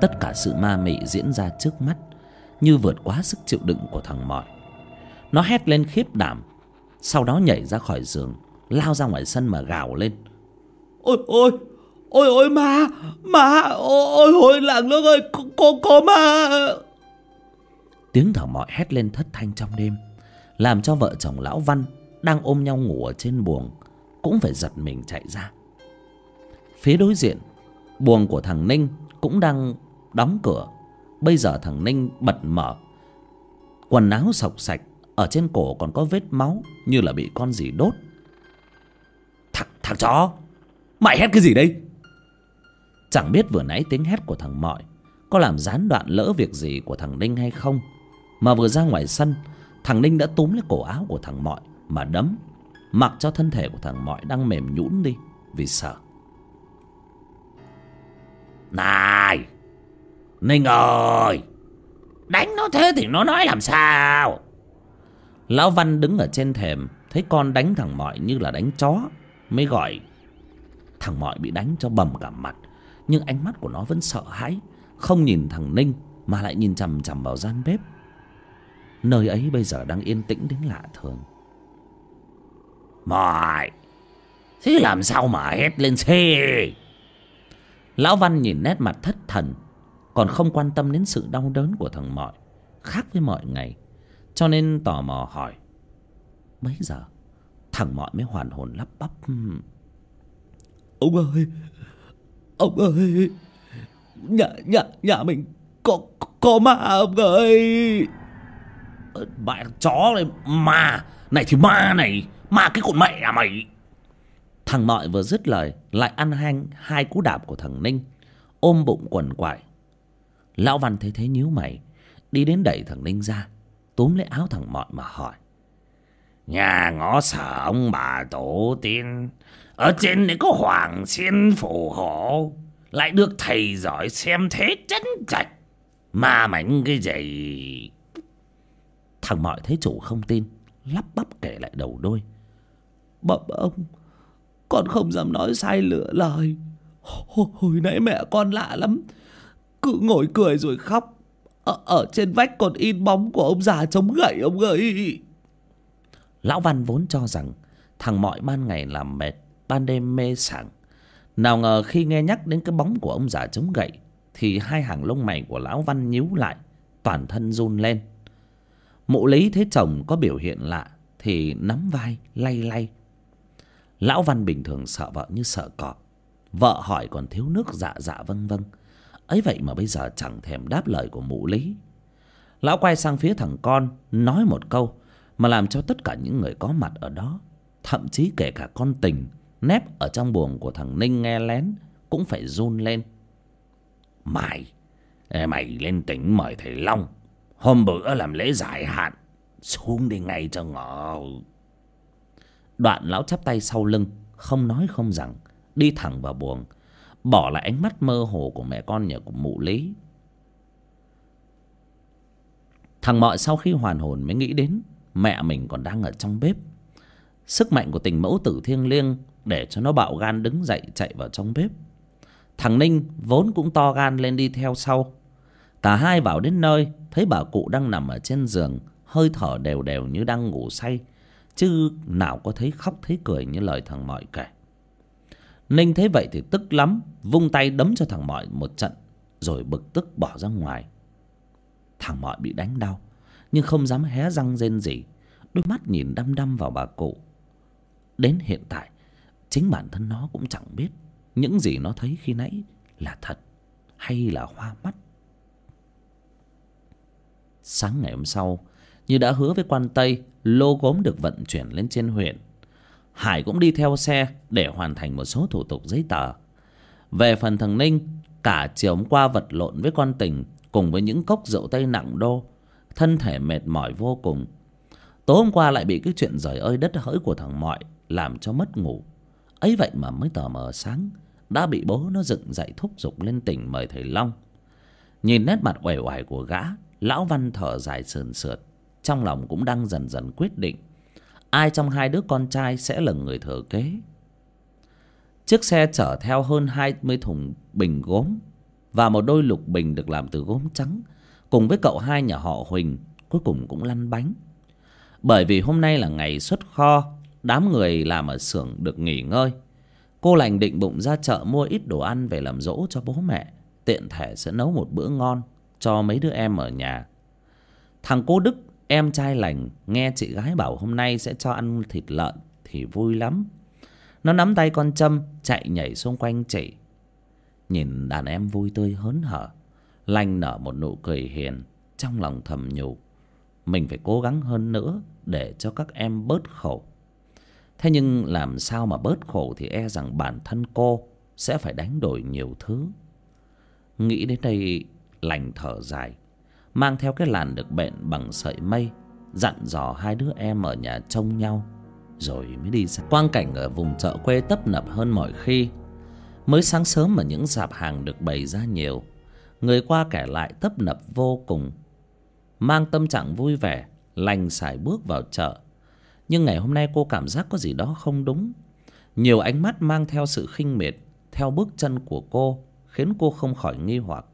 Tất cả sự ma mị diễn ra trước mắt như vượt quá sức chịu đựng của thằng mọi. Nó hét lên khiếp đảm sau đó nhảy ra khỏi giường lao ra ngoài sân mà gào lên. Ôi ôi ôi ôi ma ma ôi ôi làng nước ơi có có, có ma. Tiếng thở mọi hét lên thất thanh trong đêm làm cho vợ chồng lão văn đang ôm nhau ngủ ở trên buồng cũng phải giật mình chạy ra. Phía đối diện buồng của thằng ninh cũng đang đóng cửa. Bây giờ thằng ninh bật mở. Quần áo sọc sạch, ở trên cổ còn có vết máu như là bị con gì đốt. Thằng thằng chó, mày hét cái gì đây? Chẳng biết vừa nãy tiếng hét của thằng mọi có làm gián đoạn lỡ việc gì của thằng ninh hay không. Mà vừa ra ngoài sân, thằng ninh đã túm lấy cổ áo của thằng mọi mà đấm, mặc cho thân thể của thằng mọi đang mềm nhũn đi vì sợ. Này! Ninh ơi! Đánh nó thế thì nó nói làm sao? Lão văn đứng ở trên thềm, thấy con đánh thằng mọi như là đánh chó, mới gọi, thằng mọi bị đánh cho bầm cả mặt, nhưng ánh mắt của nó vẫn sợ hãi, không nhìn thằng ninh mà lại nhìn chằm chằm vào gian bếp. Nơi ấy bây giờ đang yên tĩnh đến lạ thường. Mọi, thế làm sao mà hét lên xe? lão văn nhìn nét mặt thất thần còn không quan tâm đến sự đau đớn của thằng mọi khác với mọi ngày. Cho nên tò mò hỏi bấy giờ thằng mọi mới hoàn hồn lắp bắp? Ông ơi ông ơi nhà nhà nhà mình có có ma ông ơi. Mẹ chó này ma này thì ma này ma cái con mẹ à mày. Thằng mọi vừa dứt lời lại ăn hanh hai cú đạp của thằng ninh ôm bụng quằn quại lão văn thấy thế nhíu mày đi đến đẩy thằng ninh ra túm lấy áo thằng mọi mà hỏi. Nhà ngõ sở ông bà tổ tiên ở trên này có hoàng xin phù hộ lại được thầy giỏi xem thế chân trạch ma mảnh cái gì thằng mọi thấy chủ không tin lắp bắp kể lại đầu đôi. Bẩm ông con không dám nói sai lựa lời. Hồi, hồi nãy mẹ con lạ lắm cứ ngồi cười rồi khóc. Ở, ở trên vách còn in bóng của ông già chống gậy ông ơi. Lão văn vốn cho rằng thằng mọi ban ngày làm mệt ban đêm mê sảng. Nào ngờ khi nghe nhắc đến cái bóng của ông già chống gậy thì hai hàng lông mày của lão văn nhíu lại toàn thân run lên. Mụ lý thấy chồng có biểu hiện lạ thì nắm vai lay lay. Lão văn bình thường sợ vợ như sợ cọp. Vợ hỏi còn thiếu nước dạ dạ vâng vâng ấy vậy mà bây giờ chẳng thèm đáp lời của mụ lý. Lão quay sang phía thằng con, nói một câu mà làm cho tất cả những người có mặt ở đó, thậm chí kể cả con tình, nép ở trong buồng của thằng ninh nghe lén, cũng phải run lên. Mày mày lên tỉnh mời thầy long. Hôm bữa làm lễ giải hạn, xuống đi ngay cho ngọ đoạn lão chắp tay sau lưng, không nói không rằng, đi thẳng vào buồng bỏ lại ánh mắt mơ hồ của mẹ con nhà của mụ lý. Thằng mọi sau khi hoàn hồn mới nghĩ đến mẹ mình còn đang ở trong bếp. Sức mạnh của tình mẫu tử thiêng liêng để cho nó bạo gan đứng dậy chạy vào trong bếp. Thằng ninh vốn cũng to gan lên đi theo sau. Cả hai vào đến nơi, thấy bà cụ đang nằm ở trên giường, hơi thở đều đều như đang ngủ say, chứ nào có thấy khóc thấy cười như lời thằng mọi kể ninh thấy vậy thì tức lắm, vung tay đấm cho thằng mọi một trận, rồi bực tức bỏ ra ngoài. Thằng mọi bị đánh đau, nhưng không dám hé răng rên gì đôi mắt nhìn đăm đăm vào bà cụ. Đến hiện tại, chính bản thân nó cũng chẳng biết những gì nó thấy khi nãy là thật hay là hoa mắt. Sáng ngày hôm sau, như đã hứa với quan tây, lô gốm được vận chuyển lên trên huyện hải cũng đi theo xe để hoàn thành một số thủ tục giấy tờ. Về phần thằng ninh, cả chiều hôm qua vật lộn với con tình cùng với những cốc rượu tây nặng đô, thân thể mệt mỏi vô cùng. Tối hôm qua lại bị cái chuyện rời ơi đất hỡi của thằng mọi làm cho mất ngủ. Ấy vậy mà mới tờ mờ sáng, đã bị bố nó dựng dậy thúc giục lên tỉnh mời thầy long. Nhìn nét mặt uể oải của gã, lão văn thở dài sườn sượt, trong lòng cũng đang dần dần quyết định ai trong hai đứa con trai sẽ là người thừa kế? Chiếc xe chở theo hơn hai mươi thùng bình gốm và một đôi lục bình được làm từ gốm trắng, cùng với cậu hai nhà họ huỳnh, cuối cùng cũng lăn bánh. Bởi vì hôm nay là ngày xuất kho, đám người làm ở xưởng được nghỉ ngơi. Cô lành định bụng ra chợ mua ít đồ ăn về làm dỗ cho bố mẹ, tiện thể sẽ nấu một bữa ngon cho mấy đứa em ở nhà. Thằng cô đức em trai lành, nghe chị gái bảo hôm nay sẽ cho ăn thịt lợn thì vui lắm. Nó nắm tay con trâm, chạy nhảy xung quanh chị. Nhìn đàn em vui tươi hớn hở, lành nở một nụ cười hiền, trong lòng thầm nhủ. Mình phải cố gắng hơn nữa để cho các em bớt khổ. Thế nhưng làm sao mà bớt khổ thì e rằng bản thân cô sẽ phải đánh đổi nhiều thứ. Nghĩ đến đây, lành thở dài mang theo cái làn được bện bằng sợi mây, dặn dò hai đứa em ở nhà trông nhau, rồi mới đi ra. Quang cảnh ở vùng chợ quê tấp nập hơn mọi khi. Mới sáng sớm mà những dạp hàng được bày ra nhiều, người qua kẻ lại tấp nập vô cùng. Mang tâm trạng vui vẻ, lành sải bước vào chợ. Nhưng ngày hôm nay cô cảm giác có gì đó không đúng. Nhiều ánh mắt mang theo sự khinh miệt, theo bước chân của cô, khiến cô không khỏi nghi hoặc.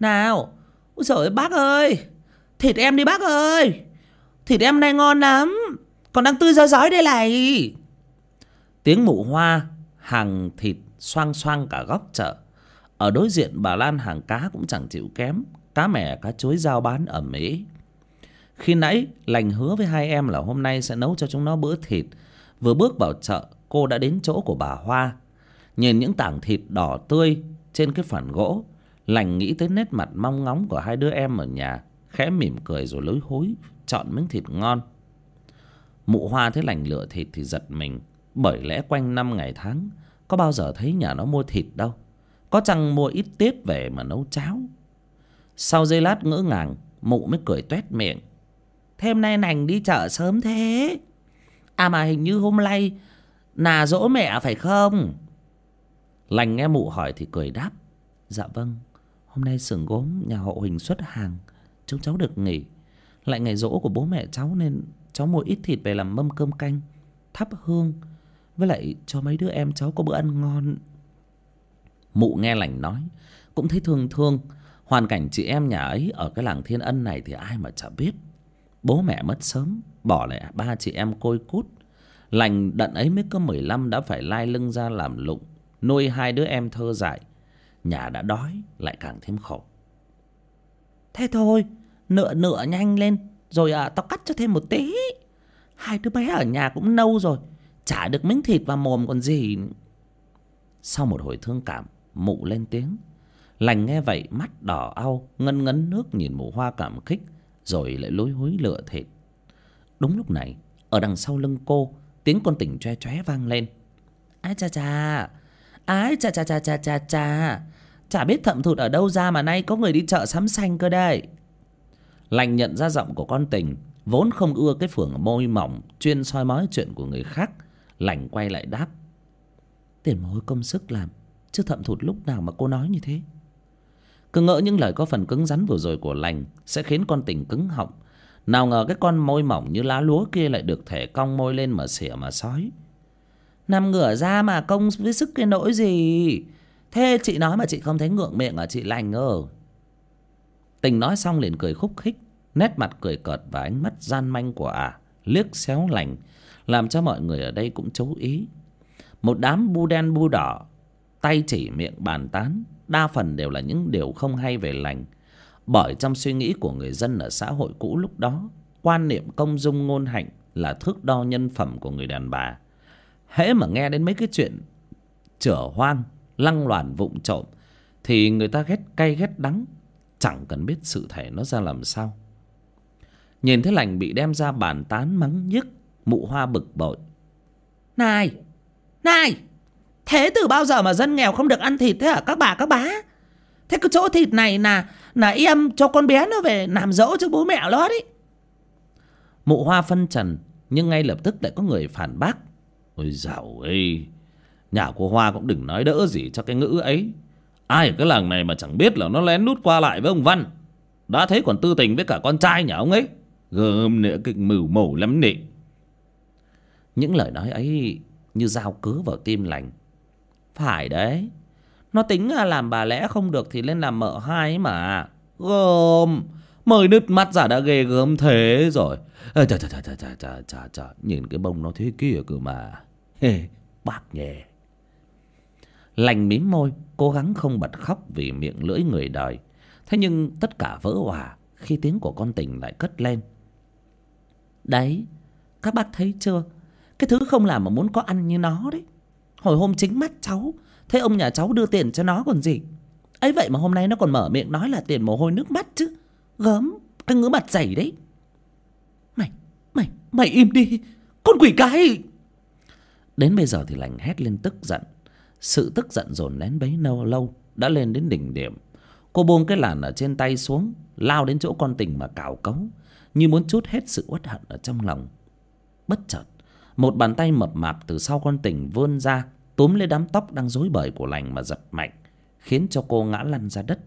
Nào ôi trời ơi, bác ơi, thịt em đi bác ơi. Thịt em này ngon lắm, còn đang tươi rói rói đây này. Tiếng mụ hoa, hàng thịt xoang xoang cả góc chợ. Ở đối diện bà lan hàng cá cũng chẳng chịu kém, cá mẻ cá chuối giao bán ở mỹ. khi nãy, lành hứa với hai em là hôm nay sẽ nấu cho chúng nó bữa thịt. Vừa bước vào chợ, cô đã đến chỗ của bà hoa. Nhìn những tảng thịt đỏ tươi trên cái phản gỗ lành nghĩ tới nét mặt mong ngóng của hai đứa em ở nhà, khẽ mỉm cười rồi lối hối, chọn miếng thịt ngon. Mụ hoa thấy lành lựa thịt thì giật mình, bởi lẽ quanh năm ngày tháng, có bao giờ thấy nhà nó mua thịt đâu. Có chăng mua ít tiết về mà nấu cháo. Sau giây lát ngỡ ngàng, mụ mới cười toét miệng. Thêm nay nành đi chợ sớm thế. À mà hình như hôm nay, nà dỗ mẹ phải không? Lành nghe mụ hỏi thì cười đáp. Dạ vâng hôm nay xưởng gốm nhà hộ huỳnh xuất hàng chúng cháu được nghỉ. Lại ngày rỗ của bố mẹ cháu nên cháu mua ít thịt về làm mâm cơm canh, thắp hương. Với lại cho mấy đứa em cháu có bữa ăn ngon. Mụ nghe lành nói, cũng thấy thương thương. Hoàn cảnh chị em nhà ấy ở cái làng thiên ân này thì ai mà chả biết. Bố mẹ mất sớm, bỏ lại ba chị em côi cút. Lành đận ấy mới có mười lăm đã phải lai lưng ra làm lụng, nuôi hai đứa em thơ dại nhà đã đói lại càng thêm khổ. Thế thôi nựa nựa nhanh lên rồi à tao cắt cho thêm một tí. Hai đứa bé ở nhà cũng nâu rồi chả được miếng thịt vào mồm còn gì. Sau một hồi thương cảm mụ lên tiếng. Lành nghe vậy mắt đỏ au ngân ngấn nước nhìn mụ hoa cảm kích rồi lại lối hối lựa thịt. Đúng lúc này ở đằng sau lưng cô tiếng con tỉnh choe choé vang lên. Ái cha cha ái, cha cha cha cha cha cha. Chả biết thậm thụt ở đâu ra mà nay có người đi chợ sắm xanh cơ đây. Lành nhận ra giọng của con tình, vốn không ưa cái phường môi mỏng, chuyên soi mói chuyện của người khác. Lành quay lại đáp. Tiền mối công sức làm, chứ thậm thụt lúc nào mà cô nói như thế. Cứ ngỡ những lời có phần cứng rắn vừa rồi của lành sẽ khiến con tình cứng họng. Nào ngờ cái con môi mỏng như lá lúa kia lại được thể cong môi lên mà xỉa mà sói nằm ngửa ra mà công với sức cái nỗi gì. Thế chị nói mà chị không thấy ngượng miệng ở chị lành ơ. Tình nói xong liền cười khúc khích nét mặt cười cợt và ánh mắt gian manh của ả à, liếc xéo lành làm cho mọi người ở đây cũng chú ý. Một đám bu đen bu đỏ tay chỉ miệng bàn tán đa phần đều là những điều không hay về lành. Bởi trong suy nghĩ của người dân ở xã hội cũ lúc đó quan niệm công dung ngôn hạnh là thước đo nhân phẩm của người đàn bà hễ mà nghe đến mấy cái chuyện chửa hoang lăng loàn vụng trộm thì người ta ghét cay ghét đắng chẳng cần biết sự thể nó ra làm sao. Nhìn thấy lành bị đem ra bàn tán mắng nhức mụ hoa bực bội. Này này thế từ bao giờ mà dân nghèo không được ăn thịt thế hả các bà các bá? Thế cái chỗ thịt này là là em cho con bé nó về làm dỗ cho bố mẹ nó đấy mụ hoa phân trần nhưng ngay lập tức lại có người phản bác ôi dạo ơi, nhà của hoa cũng đừng nói đỡ gì cho cái ngữ ấy. Ai ở cái làng này mà chẳng biết là nó lén nút qua lại với ông văn. Đã thấy còn tư tình với cả con trai nhà ông ấy. Gơm nữa kịch mửu mổ lắm nị. Những lời nói ấy như dao cứa vào tim lành. Phải đấy, Nó tính làm bà lẽ không được thì lên làm mợ hai mà. Gồm Mời nứt mắt, giả đã ghê gớm thế rồi. Trời trời trời trời trời trời trời trời Nhìn cái bông nó thế kia cơ mà. Bạc nhè. Lành mím môi, Cố gắng không bật khóc vì miệng lưỡi người đời. Thế nhưng tất cả vỡ hòa Khi tiếng của con tình lại cất lên. Đấy, Các bác thấy chưa? Cái thứ không làm mà muốn có ăn như nó đấy. Hồi hôm chính mắt cháu, thấy ông nhà cháu đưa tiền cho nó còn gì. Ấy vậy mà hôm nay nó còn mở miệng nói là tiền mồ hôi nước mắt chứ gớm, cái ngứa mặt dày đấy. Mày mày mày im đi, con quỷ cái. Đến bây giờ thì lành hét lên tức giận. Sự tức giận dồn nén bấy lâu lâu đã lên đến đỉnh điểm. Cô buông cái làn ở trên tay xuống, lao đến chỗ con tình mà cào cấu như muốn chút hết sự uất hận ở trong lòng. Bất chợt, một bàn tay mập mạp từ sau con tình vươn ra, túm lấy đám tóc đang rối bời của lành mà giật mạnh, khiến cho cô ngã lăn ra đất.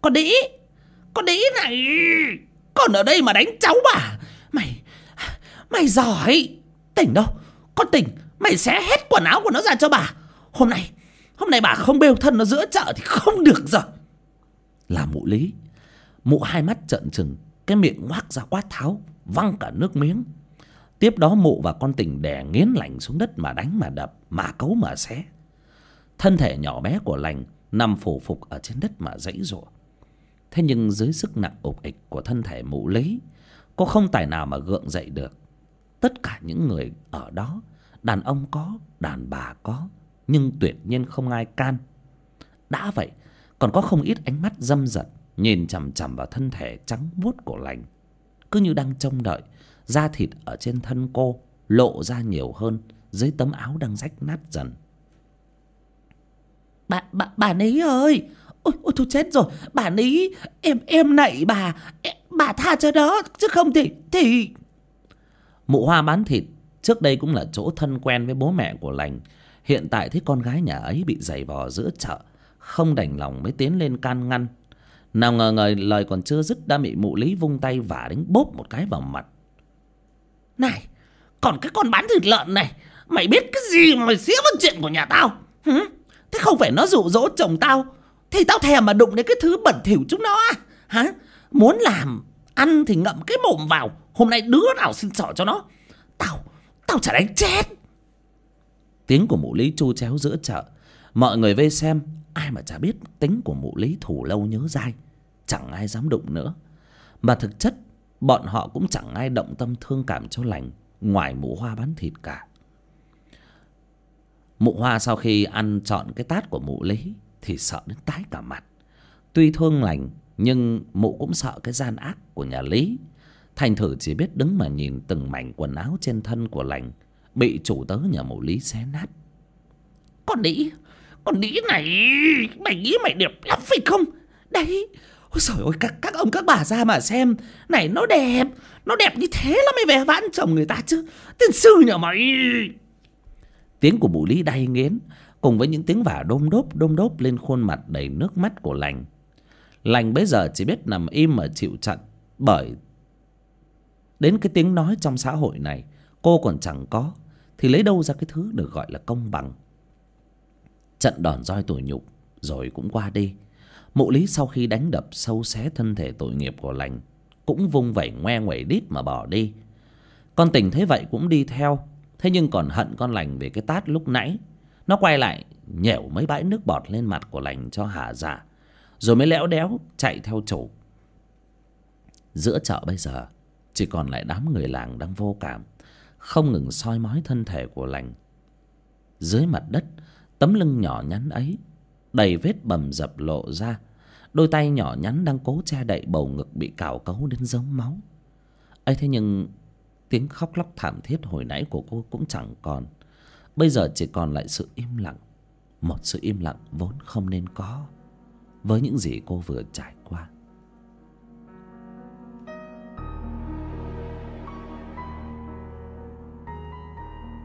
Con đĩ! Con đĩ này. Con ở đây mà đánh cháu bà, mày mày giỏi. Tỉnh đâu, con tỉnh, mày xé hết quần áo của nó ra cho bà. Hôm nay hôm nay bà không bêu thân nó giữa chợ thì không được rồi. Là mụ lý, mụ hai mắt trợn trừng, cái miệng ngoác ra quát tháo, văng cả nước miếng. Tiếp đó mụ và con tỉnh đè nghiến lành xuống đất mà đánh mà đập, mà cấu mà xé. Thân thể nhỏ bé của lành nằm phủ phục ở trên đất mà dãy ruộng thế nhưng dưới sức nặng ục ịch của thân thể mụ lý, cô không tài nào mà gượng dậy được. Tất cả những người ở đó, đàn ông có, đàn bà có, nhưng tuyệt nhiên không ai can. Đã vậy, còn có không ít ánh mắt dâm dật, nhìn chằm chằm vào thân thể trắng muốt của lành. Cứ như đang trông đợi, da thịt ở trên thân cô lộ ra nhiều hơn dưới tấm áo đang rách nát dần. Bà bà bà ấy ơi! Ôi ôi thôi chết rồi. Bà ní em em nậy bà. Bà tha cho đó chứ không thì thì mụ hoa bán thịt trước đây cũng là chỗ thân quen với bố mẹ của lành. Hiện tại thấy con gái nhà ấy bị giày vò giữa chợ không đành lòng mới tiến lên can ngăn. Nào ngờ ngờ lời còn chưa dứt đã bị mụ lý vung tay vả đánh bốp một cái vào mặt. Này còn cái con bán thịt lợn này mày biết cái gì mà mày xía vào chuyện của nhà tao? Hử? thế không phải nó dụ dỗ chồng tao thì tao thèm mà đụng đến cái thứ bẩn thỉu chúng nó à hả? Muốn làm ăn thì ngậm cái mồm vào. Hôm nay đứa nào xin sỏ cho nó? Tao tao chả đánh chết. Tiếng của mụ lý chu chéo giữa chợ. Mọi người vây xem, ai mà chả biết tính của mụ lý thủ lâu nhớ dai. Chẳng ai dám đụng nữa. Mà thực chất, bọn họ cũng chẳng ai động tâm thương cảm cho lành ngoài mụ hoa bán thịt cả. Mụ hoa sau khi ăn trọn cái tát của mụ lý thì sợ đến tái cả mặt. Tuy thương lành nhưng mụ cũng sợ cái gian ác của nhà lý. Thành thử chỉ biết đứng mà nhìn từng mảnh quần áo trên thân của lành bị chủ tớ nhà mụ lý xé nát. Con đĩ con đĩ này mày nghĩ mày đẹp lắm phải không? Đấy ôi trời ơi các các ông các bà ra mà xem này nó đẹp nó đẹp như thế là mày về vãn chồng người ta chứ tiên sư nhà mày. Tiếng của mụ lý đay nghiến cùng với những tiếng vả đôm đốp đôm đốp lên khuôn mặt đầy nước mắt của lành. Lành bấy giờ chỉ biết nằm im mà chịu trận, bởi đến cái tiếng nói trong xã hội này, cô còn chẳng có, thì lấy đâu ra cái thứ được gọi là công bằng. Trận đòn roi tủi nhục, rồi cũng qua đi. Mụ lý sau khi đánh đập sâu xé thân thể tội nghiệp của lành, cũng vung vẩy ngoe nguẩy đít mà bỏ đi. Con tình thấy vậy cũng đi theo, thế nhưng còn hận con lành về cái tát lúc nãy nó quay lại, nhẹo mấy bãi nước bọt lên mặt của lành cho hả giả rồi mới lẽo đéo chạy theo chủ. Giữa chợ bây giờ, chỉ còn lại đám người làng đang vô cảm, không ngừng soi mói thân thể của lành. Dưới mặt đất, tấm lưng nhỏ nhắn ấy đầy vết bầm dập lộ ra, đôi tay nhỏ nhắn đang cố che đậy bầu ngực bị cào cấu đến giống máu. Ấy thế nhưng, tiếng khóc lóc thảm thiết hồi nãy của cô cũng chẳng còn bây giờ chỉ còn lại sự im lặng. Một sự im lặng vốn không nên có, với những gì cô vừa trải qua.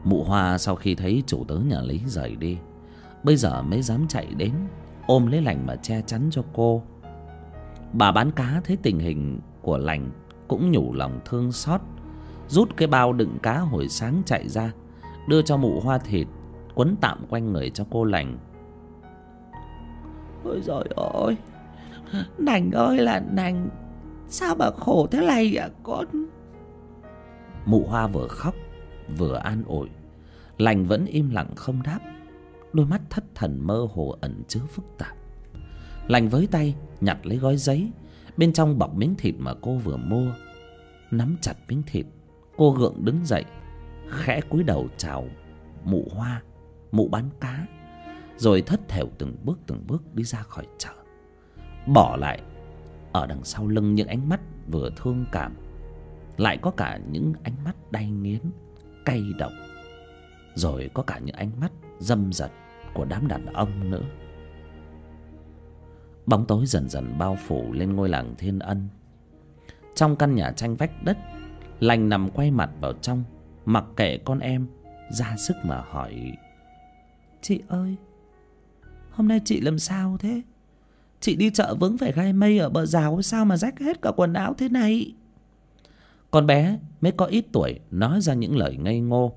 Mụ hoa sau khi thấy chủ tớ nhà lý rời đi, bây giờ mới dám chạy đến, ôm lấy lành mà che chắn cho cô. Bà bán cá thấy tình hình của lành cũng nhủ lòng thương xót, rút cái bao đựng cá hồi sáng chạy ra đưa cho mụ hoa thịt quấn tạm quanh người cho cô lành. Ôi giời ơi Nành ơi là nành. Sao mà khổ thế này à con? Mụ hoa vừa khóc Vừa an ủi. Lành vẫn im lặng không đáp. Đôi mắt thất thần mơ hồ ẩn chứa phức tạp. Lành với tay nhặt lấy gói giấy Bên trong bọc miếng thịt mà cô vừa mua. Nắm chặt miếng thịt Cô gượng đứng dậy Khẽ cúi đầu chào mụ hoa, Mụ bán cá, Rồi thất thểu từng bước từng bước đi ra khỏi chợ. Bỏ lại Ở đằng sau lưng những ánh mắt vừa thương cảm, Lại có cả những ánh mắt đay nghiến, Cay độc, Rồi có cả những ánh mắt dâm dật Của đám đàn ông nữa. Bóng tối dần dần bao phủ lên ngôi làng Thiên Ân. Trong căn nhà tranh vách đất, Lành nằm quay mặt vào trong Mặc kệ con em Ra sức mà hỏi. Chị ơi Hôm nay chị làm sao thế? Chị đi chợ vướng phải gai mây ở bờ rào Sao mà rách hết cả quần áo thế này? Con bé mới có ít tuổi Nói ra những lời ngây ngô.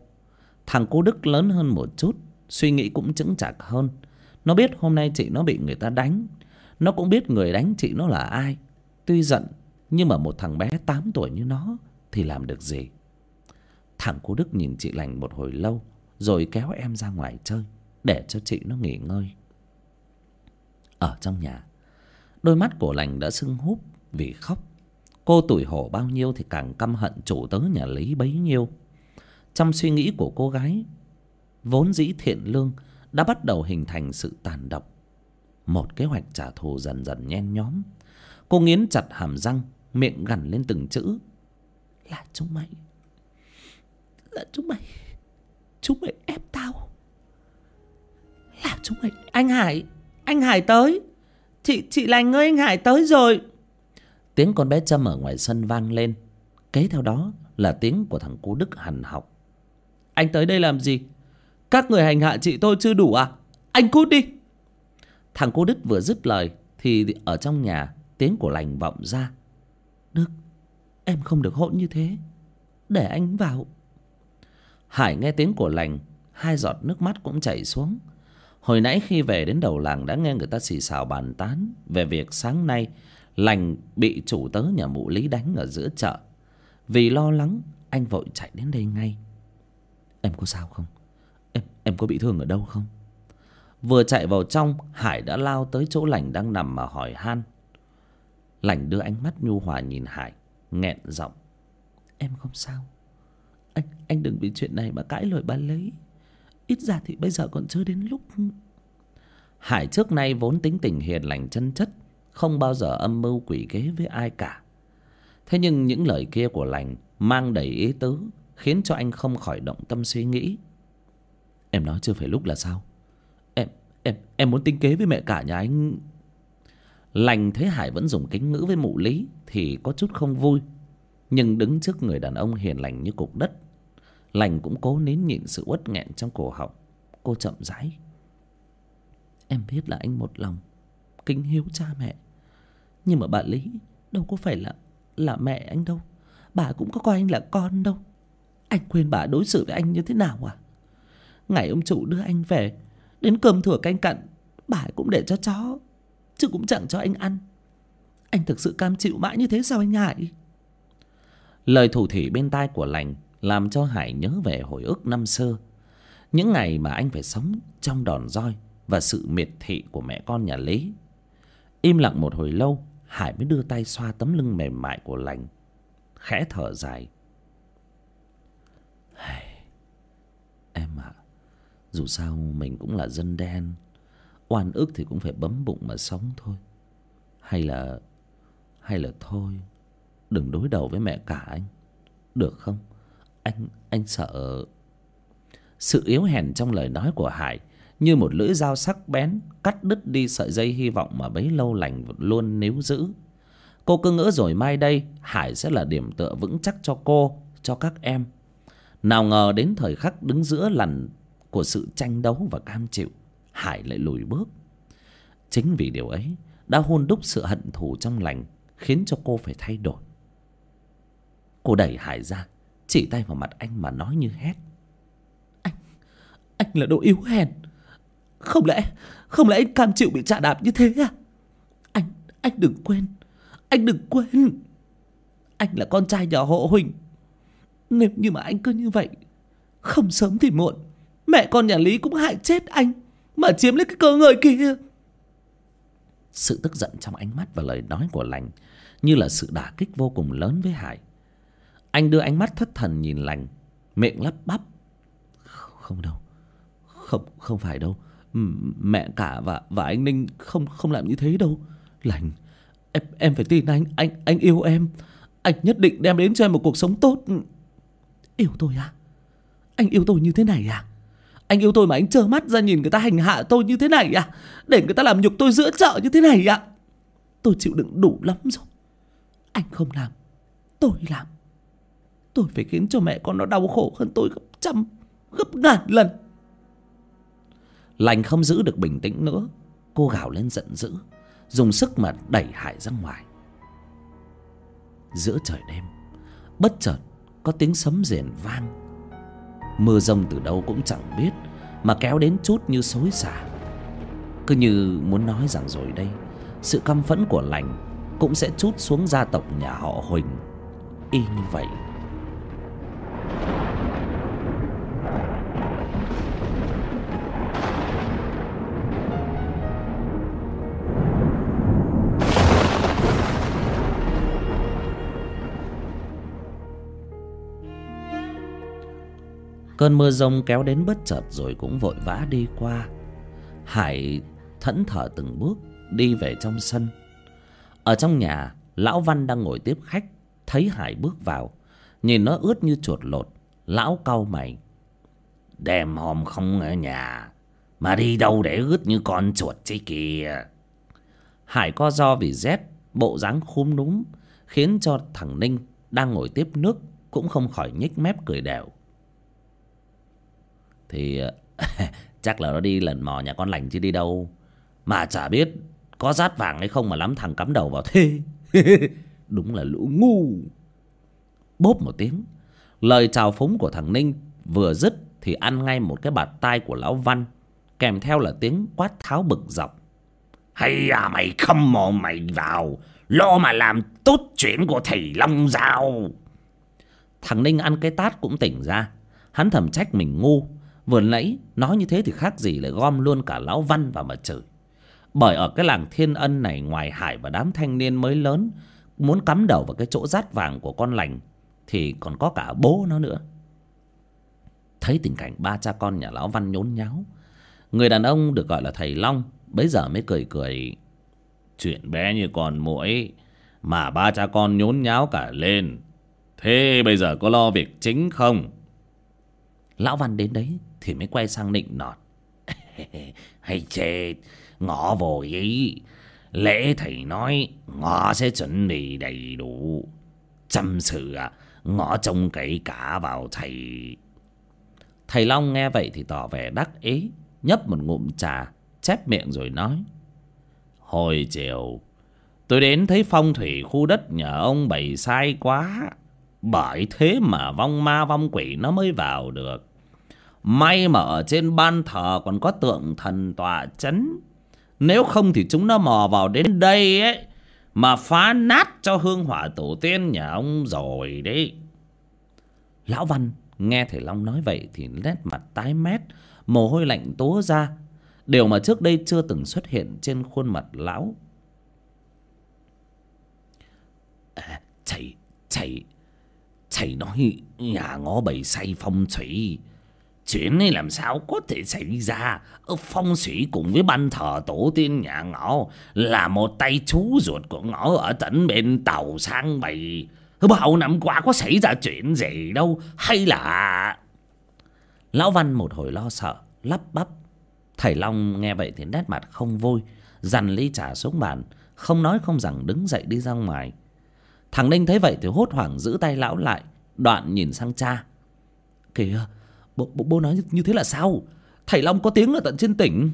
Thằng cô Đức lớn hơn một chút Suy nghĩ cũng chững chạc hơn. Nó biết hôm nay chị nó bị người ta đánh. Nó cũng biết người đánh chị nó là ai. Tuy giận Nhưng mà một thằng bé 8 tuổi như nó Thì làm được gì Thằng cô Đức nhìn chị lành một hồi lâu, Rồi kéo em ra ngoài chơi, Để cho chị nó nghỉ ngơi. Ở trong nhà, Đôi mắt của lành đã sưng húp Vì khóc. Cô tuổi hổ bao nhiêu thì càng căm hận chủ tớ nhà Lý bấy nhiêu. Trong suy nghĩ của cô gái, Vốn dĩ thiện lương Đã bắt đầu hình thành sự tàn độc. Một kế hoạch trả thù dần dần nhen nhóm. Cô nghiến chặt hàm răng, Miệng gằn lên từng chữ, Là chúng mày. Là chúng mày Chúng mày ép tao. Là chúng mày, Anh Hải Anh Hải tới. Chị chị lành ơi anh Hải tới rồi. Tiếng con bé Trâm ở ngoài sân vang lên. Kế theo đó là tiếng của thằng Cú Đức hằn học. Anh tới đây làm gì? Các người hành hạ chị tôi chưa đủ à? Anh cút đi. Thằng cô Đức vừa dứt lời Thì ở trong nhà tiếng của lành vọng ra. Đức, Em không được hỗn như thế. Để anh vào. Hải nghe tiếng của lành, Hai giọt nước mắt cũng chảy xuống. Hồi nãy khi về đến đầu làng đã nghe người ta xì xào bàn tán Về việc sáng nay Lành bị chủ tớ nhà mụ Lý đánh ở giữa chợ. Vì lo lắng, Anh vội chạy đến đây ngay. Em có sao không? Em em có bị thương ở đâu không? Vừa chạy vào trong, Hải đã lao tới chỗ lành đang nằm mà hỏi han. Lành đưa ánh mắt nhu hòa nhìn Hải, nghẹn giọng. Em không sao. Anh anh đừng vì chuyện này mà cãi lời ba lấy. Ít ra thì bây giờ còn chưa đến lúc. Hải trước nay vốn tính tình hiền lành chân chất, Không bao giờ âm mưu quỷ kế với ai cả. Thế nhưng những lời kia của lành Mang đầy ý tứ, Khiến cho anh không khỏi động tâm suy nghĩ. Em nói chưa phải lúc là sao? Em em em muốn tính kế với mẹ cả nhà anh. Lành thấy Hải vẫn dùng kính ngữ với mụ Lý Thì có chút không vui, Nhưng đứng trước người đàn ông hiền lành như cục đất Lành cũng cố nín nhịn sự uất nghẹn trong cổ họng. Cô chậm rãi. Em biết là anh một lòng, Kính hiếu cha mẹ. Nhưng mà bà Lý, Đâu có phải là là mẹ anh đâu. Bà cũng có coi anh là con đâu. Anh quên bà đối xử với anh như thế nào à? Ngày ông chủ đưa anh về, Đến cơm thừa canh cặn, Bà cũng để cho chó, Chứ cũng chẳng cho anh ăn. Anh thực sự cam chịu mãi như thế sao anh ngại? Lời thủ thỉ bên tai của lành làm cho Hải nhớ về hồi ức năm xưa. Những ngày mà anh phải sống trong đòn roi Và sự miệt thị của mẹ con nhà Lý. Im lặng một hồi lâu, Hải mới đưa tay xoa tấm lưng mềm mại của lành, Khẽ thở dài. Em ạ, Dù sao mình cũng là dân đen, Oan ức thì cũng phải bấm bụng mà sống thôi. Hay là Hay là thôi, Đừng đối đầu với mẹ cả anh, Được không? Anh anh sợ Sự yếu hèn trong lời nói của Hải, Như một lưỡi dao sắc bén Cắt đứt đi sợi dây hy vọng Mà bấy lâu lành luôn níu giữ. Cô cứ ngỡ rồi mai đây Hải sẽ là điểm tựa vững chắc cho cô, Cho các em. Nào ngờ đến thời khắc đứng giữa lằn Của sự tranh đấu và cam chịu, Hải lại lùi bước. Chính vì điều ấy Đã hôn đúc sự hận thù trong lành, Khiến cho cô phải thay đổi. Cô đẩy Hải ra. Chỉ tay vào mặt anh mà nói như hét. Anh Anh là đồ yếu hèn. Không lẽ Không lẽ anh cam chịu bị trả đạp như thế à? Anh Anh đừng quên Anh đừng quên. Anh là con trai nhà họ Huỳnh. Nếu như mà anh cứ như vậy Không sớm thì muộn Mẹ con nhà Lý cũng hại chết anh Mà chiếm lấy cái cơ ngơi kia. Sự tức giận trong ánh mắt và lời nói của lành Như là sự đả kích vô cùng lớn với Hải anh đưa ánh mắt thất thần nhìn lành Miệng lắp bắp. Không đâu. Không không phải đâu. Mẹ cả và và anh Ninh không không làm như thế đâu. Lành Em, em phải tin anh Anh anh yêu em. Anh nhất định đem đến cho em một cuộc sống tốt. Yêu tôi à? Anh yêu tôi như thế này à? Anh yêu tôi mà anh trơ mắt ra nhìn người ta hành hạ tôi như thế này à? Để người ta làm nhục tôi giữa chợ như thế này à? Tôi chịu đựng đủ lắm rồi. Anh không làm Tôi làm. Tôi phải khiến cho mẹ con nó đau khổ hơn tôi gấp trăm, Gấp ngàn lần. Lành không giữ được bình tĩnh nữa, Cô gào lên giận dữ, Dùng sức mà đẩy Hải ra ngoài. Giữa trời đêm, Bất chợt có tiếng sấm rền vang. Mưa rông từ đâu cũng chẳng biết, Mà kéo đến chút như xối xả. Cứ như muốn nói rằng rồi đây, Sự căm phẫn của lành Cũng sẽ chút xuống gia tộc nhà họ Huỳnh. Y như vậy. Cơn mưa rông kéo đến bất chợt rồi cũng vội vã đi qua. Hải thẫn thờ từng bước đi về trong sân. Ở trong nhà, Lão Văn đang ngồi tiếp khách, Thấy Hải bước vào. Nhìn nó ướt như chuột lột, Lão cau mày. Đêm hôm không ở nhà, Mà đi đâu để ướt như con chuột chứ kìa Hải co do vì rét, Bộ dáng khúm núm, Khiến cho thằng Ninh đang ngồi tiếp nước Cũng không khỏi nhếch mép cười đều thì, (laughs) chắc là nó đi lần mò nhà con lành chứ đi đâu. Mà chả biết có rát vàng hay không mà lắm thằng cắm đầu vào thế. (laughs) Đúng là lũ ngu. Bốp một tiếng. Lời chào phúng của thằng Ninh vừa dứt Thì ăn ngay một cái bạt tai của lão Văn, Kèm theo là tiếng quát tháo bực dọc. Hay à mày không mò mày vào, Lo mà làm tốt chuyện của thầy Long Giao. Thằng Ninh ăn cái tát cũng tỉnh ra. Hắn thầm trách mình ngu. Vừa nãy, nói như thế thì khác gì lại gom luôn cả lão văn vào mà chửi. Bởi ở cái làng thiên ân này ngoài hải và đám thanh niên mới lớn, Muốn cắm đầu vào cái chỗ rát vàng của con lành, Thì còn có cả bố nó nữa. Thấy tình cảnh ba cha con nhà lão văn nhốn nháo, Người đàn ông được gọi là thầy Long, Bấy giờ mới cười cười, Chuyện bé như con muỗi Mà ba cha con nhốn nháo cả lên, Thế bây giờ có lo việc chính không? Lão Văn đến đấy thì mới quay sang nịnh nọt. (laughs) Hay chết ngõ vô ý. Lễ thầy nói, ngõ sẽ chuẩn bị đầy đủ. Chăm sự à ngõ trông cậy cả vào thầy. Thầy long nghe vậy thì tỏ vẻ đắc ý, nhấp một ngụm trà, chép miệng rồi nói, hồi chiều, tôi đến thấy phong thủy khu đất nhà ông bày sai quá. Bởi thế mà vong ma vong quỷ nó mới vào được. May mà ở trên ban thờ còn có tượng thần tọa chấn. Nếu không thì chúng nó mò vào đến đây ấy. Mà phá nát cho hương hỏa tổ tiên nhà ông rồi đấy. Lão Văn nghe thầy Long nói vậy thì nét mặt tái mét. Mồ hôi lạnh túa ra. Điều mà trước đây chưa từng xuất hiện trên khuôn mặt lão. À, thầy, thầy, thầy nói nhà ngó bầy say phong thủy Chuyện này làm sao có thể xảy ra? Phong thủy cùng với ban thờ tổ tiên nhà ngõ Là một tay chú ruột của ngõ ở tận bên tàu sang bầy Bao năm qua có xảy ra chuyện gì đâu? Hay là Lão Văn một hồi lo sợ, Lắp bắp. Thầy Long nghe vậy thì nét mặt không vui, Dằn ly trà xuống bàn, Không nói không rằng đứng dậy đi ra ngoài. Thằng Ninh thấy vậy thì hốt hoảng giữ tay lão lại, Đoạn nhìn sang cha. Kìa bố, bố, bố nói như thế là sao? Thầy Long có tiếng ở tận trên tỉnh.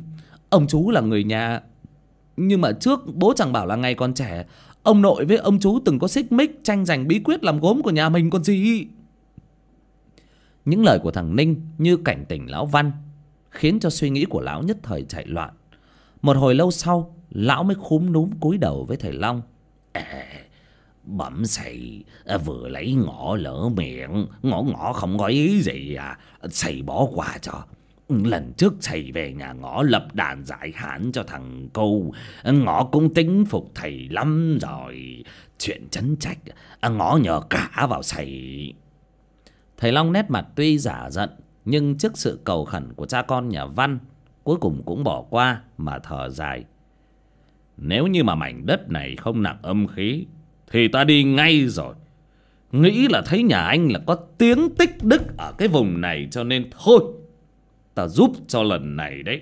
Ông chú là người nhà. Nhưng mà trước bố chẳng bảo là ngày còn trẻ Ông nội với ông chú từng có xích mích Tranh giành bí quyết làm gốm của nhà mình còn gì? Những lời của thằng Ninh Như cảnh tỉnh lão Văn Khiến cho suy nghĩ của lão nhất thời chạy loạn. Một hồi lâu sau lão mới khúm núm cúi đầu với thầy long. À, bẩm xầy à, vừa lấy ngõ lỡ miệng. Ngõ ngõ không có ý gì à. Xầy bỏ qua cho. Lần trước thầy về nhà ngõ lập đàn giải hạn cho thằng cô ngõ cũng tính phục thầy lắm rồi. Chuyện chấn trách à, ngõ nhờ cả vào thầy thầy long nét mặt tuy giả giận, nhưng trước sự cầu khẩn của cha con nhà văn, cuối cùng cũng bỏ qua mà thở dài. Nếu như mà mảnh đất này không nặng âm khí thì ta đi ngay rồi. Nghĩ là thấy nhà anh là có tiếng tích đức ở cái vùng này cho nên thôi, ta giúp cho lần này đấy.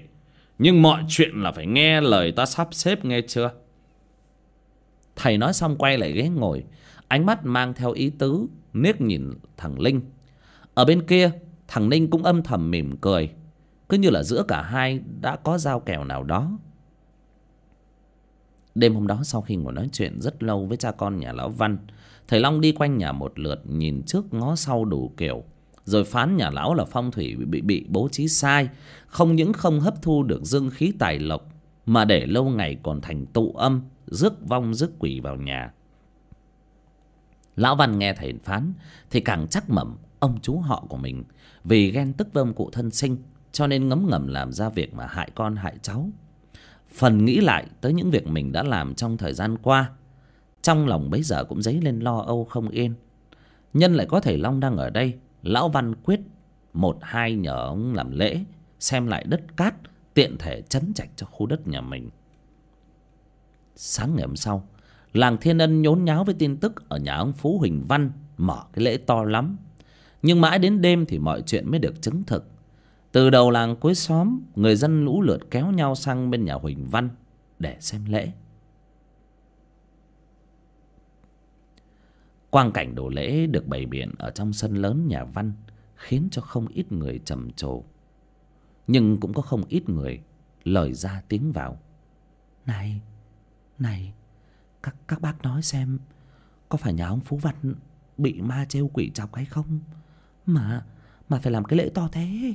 Nhưng mọi chuyện là phải nghe lời ta sắp xếp nghe chưa? Thầy nói xong quay lại ghế ngồi. Ánh mắt mang theo ý tứ Niếc nhìn thằng linh. Ở bên kia, thằng ninh cũng âm thầm mỉm cười. Cứ như là giữa cả hai đã có giao kèo nào đó đêm hôm đó sau khi ngồi nói chuyện rất lâu với cha con nhà lão văn thầy long đi quanh nhà một lượt nhìn trước ngó sau đủ kiểu. Rồi phán nhà lão là phong thủy bị, bị, bị bố trí sai không những không hấp thu được dương khí tài lộc mà để lâu ngày còn thành tụ âm rước vong rước quỷ vào nhà. Lão văn nghe thầy phán thì càng chắc mẩm ông chú họ của mình vì ghen tức với ông cụ thân sinh cho nên ngấm ngầm làm ra việc mà hại con hại cháu phần nghĩ lại tới những việc mình đã làm trong thời gian qua, trong lòng bấy giờ cũng dấy lên lo âu không yên. Nhân lại có thầy long đang ở đây, lão văn quyết một hai nhờ ông làm lễ, xem lại đất cát, tiện thể chấn chạch cho khu đất nhà mình. Sáng ngày hôm sau, làng thiên ân nhốn nháo với tin tức ở nhà ông phú huỳnh văn mở cái lễ to lắm. Nhưng mãi đến đêm thì mọi chuyện mới được chứng thực từ đầu làng cuối xóm, người dân lũ lượt kéo nhau sang bên nhà huỳnh văn để xem lễ. Quang cảnh đồ lễ được bày biện ở trong sân lớn nhà văn khiến cho không ít người trầm trồ. Nhưng cũng có không ít người lời ra tiếng vào. Này này, các các bác nói xem, có phải nhà ông phú văn bị ma trêu quỷ chọc hay không? Mà mà phải làm cái lễ to thế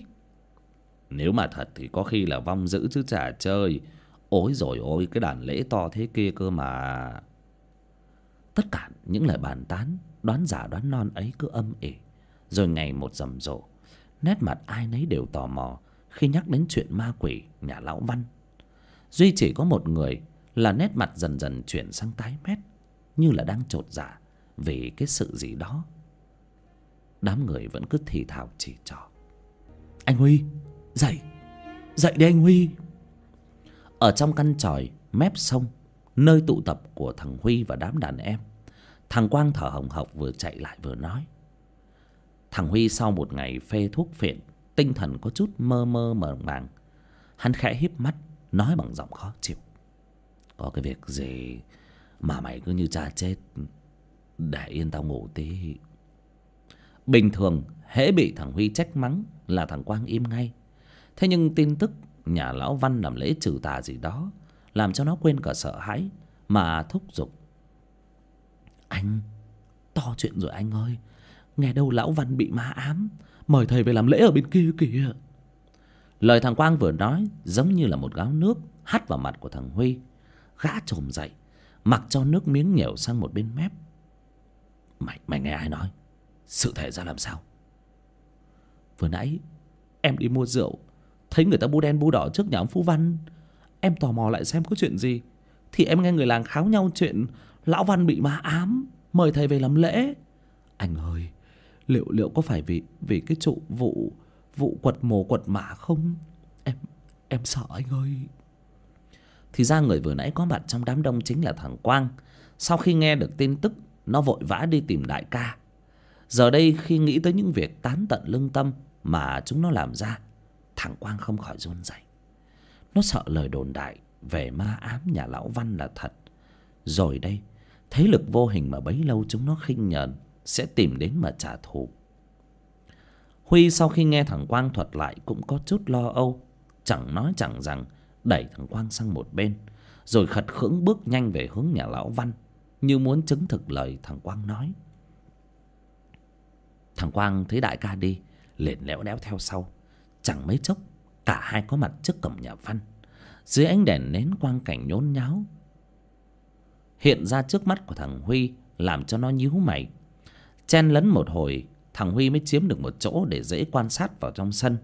nếu mà thật thì có khi là vong dữ chứ chả chơi. Ôi rồi ôi, cái đàn lễ to thế kia cơ mà. Tất cả những lời bàn tán, đoán giả đoán non ấy cứ âm ỉ. Rồi ngày một rầm rộ, nét mặt ai nấy đều tò mò khi nhắc đến chuyện ma quỷ nhà lão văn. Duy chỉ có một người là nét mặt dần dần chuyển sang tái mét, như là đang trột dạ vì cái sự gì đó. Đám người vẫn cứ thì thào chỉ trỏ. Anh huy! Dậy dậy đi anh huy. Ở trong căn tròi, mép sông, nơi tụ tập của thằng huy và đám đàn em, thằng quang thở hồng hộc vừa chạy lại vừa nói. Thằng huy sau một ngày phê thuốc phiện, tinh thần có chút mơ mơ mờ màng. Hắn khẽ híp mắt, nói bằng giọng khó chịu. Có cái việc gì mà mày cứ như cha chết, để yên tao ngủ tí. Bình thường, hễ bị thằng huy trách mắng là thằng quang im ngay thế nhưng tin tức nhà lão văn làm lễ trừ tà gì đó làm cho nó quên cả sợ hãi mà thúc giục. Anh, to chuyện rồi anh ơi. Nghe đâu lão văn bị ma ám, mời thầy về làm lễ ở bên kia kìa. Lời thằng quang vừa nói giống như là một gáo nước hắt vào mặt của thằng huy. Gã trồm dậy, mặc cho nước miếng nhều sang một bên mép. Mày mày nghe ai nói? Sự thể ra làm sao? Vừa nãy em đi mua rượu thấy người ta bu đen bu đỏ trước nhà ông phú văn. Em tò mò lại xem có chuyện gì. Thì em nghe người làng kháo nhau chuyện lão văn bị ma ám, mời thầy về làm lễ. Anh ơi, liệu liệu có phải vì vì cái trụ vụ vụ quật mồ quật mả không? Em em sợ anh ơi. Thì ra người vừa nãy có mặt trong đám đông chính là thằng quang. Sau khi nghe được tin tức, nó vội vã đi tìm đại ca. Giờ đây khi nghĩ tới những việc tán tận lương tâm mà chúng nó làm ra thằng quang không khỏi run rẩy. Nó sợ lời đồn đại về ma ám nhà lão văn là thật. Rồi đây, thế lực vô hình mà bấy lâu chúng nó khinh nhờn sẽ tìm đến mà trả thù. Huy sau khi nghe thằng quang thuật lại cũng có chút lo âu. Chẳng nói chẳng rằng, đẩy thằng quang sang một bên, rồi khật khưỡng bước nhanh về hướng nhà lão văn, như muốn chứng thực lời thằng quang nói. Thằng quang thấy đại ca đi, liền lẽo đẽo theo sau chẳng mấy chốc, cả hai có mặt trước cổng nhà văn. Dưới ánh đèn nến quang cảnh nhốn nháo, hiện ra trước mắt của thằng huy làm cho nó nhíu mày. Chen lấn một hồi, thằng huy mới chiếm được một chỗ để dễ quan sát vào trong sân.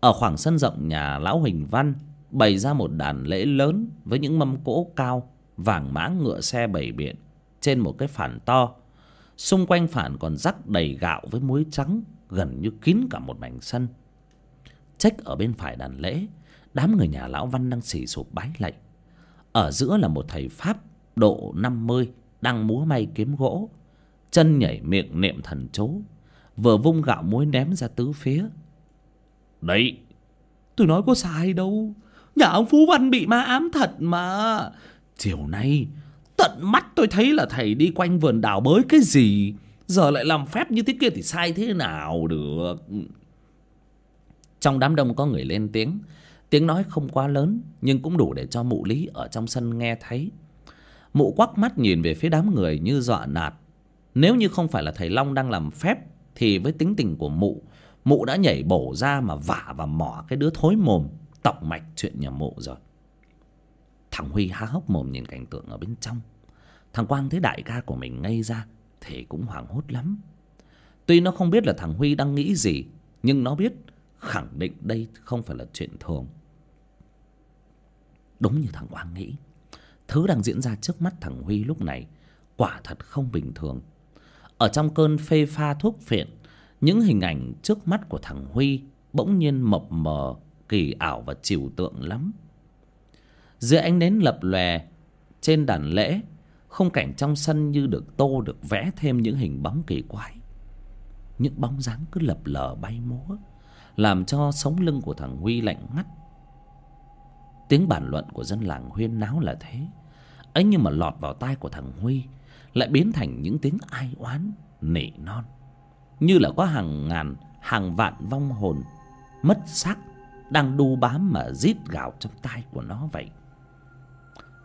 Ở khoảng sân rộng nhà lão huỳnh văn bày ra một đàn lễ lớn với những mâm cỗ cao, vàng mã ngựa xe bày biện trên một cái phản to. Xung quanh phản còn rắc đầy gạo với muối trắng, gần như kín cả một mảnh sân trách ở bên phải đàn lễ, đám người nhà lão văn đang xì sụp bái lạy. Ở giữa là một thầy pháp độ năm mươi đang múa may kiếm gỗ, chân nhảy miệng niệm thần chú, vừa vung gạo muối ném ra tứ phía. Đấy, tôi nói có sai đâu. Nhà ông phú văn bị ma ám thật mà. Chiều nay, tận mắt tôi thấy là thầy đi quanh vườn đào bới cái gì. Giờ lại làm phép như thế kia thì sai thế nào được? Trong đám đông có người lên tiếng. Tiếng nói không quá lớn, nhưng cũng đủ để cho mụ lý ở trong sân nghe thấy. Mụ quắc mắt nhìn về phía đám người như dọa nạt. Nếu như không phải là thầy long đang làm phép, thì với tính tình của mụ mụ đã nhảy bổ ra mà vả và mỏ cái đứa thối mồm, tọc mạch chuyện nhà mụ rồi. Thằng huy há hốc mồm nhìn cảnh tượng ở bên trong. Thằng quang thấy đại ca của mình ngây ra, thì cũng hoảng hốt lắm. Tuy nó không biết là thằng huy đang nghĩ gì, nhưng nó biết khẳng định đây không phải là chuyện thường. Đúng như thằng quang nghĩ, thứ đang diễn ra trước mắt thằng huy lúc này quả thật không bình thường. Ở trong cơn phê pha thuốc phiện, những hình ảnh trước mắt của thằng huy bỗng nhiên mập mờ, kỳ ảo và trừu tượng lắm. Dưới ánh nến lập lòe, trên đàn lễ, khung cảnh trong sân như được tô, được vẽ thêm những hình bóng kỳ quái. Những bóng dáng cứ lập lờ bay múa làm cho sống lưng của thằng huy lạnh ngắt. Tiếng bàn luận của dân làng huyên náo là thế. Ấy nhưng mà lọt vào tai của thằng huy, lại biến thành những tiếng ai oán, nỉ non. Như là có hàng ngàn, hàng vạn vong hồn mất xác đang đu bám mà rít gào trong tai của nó vậy.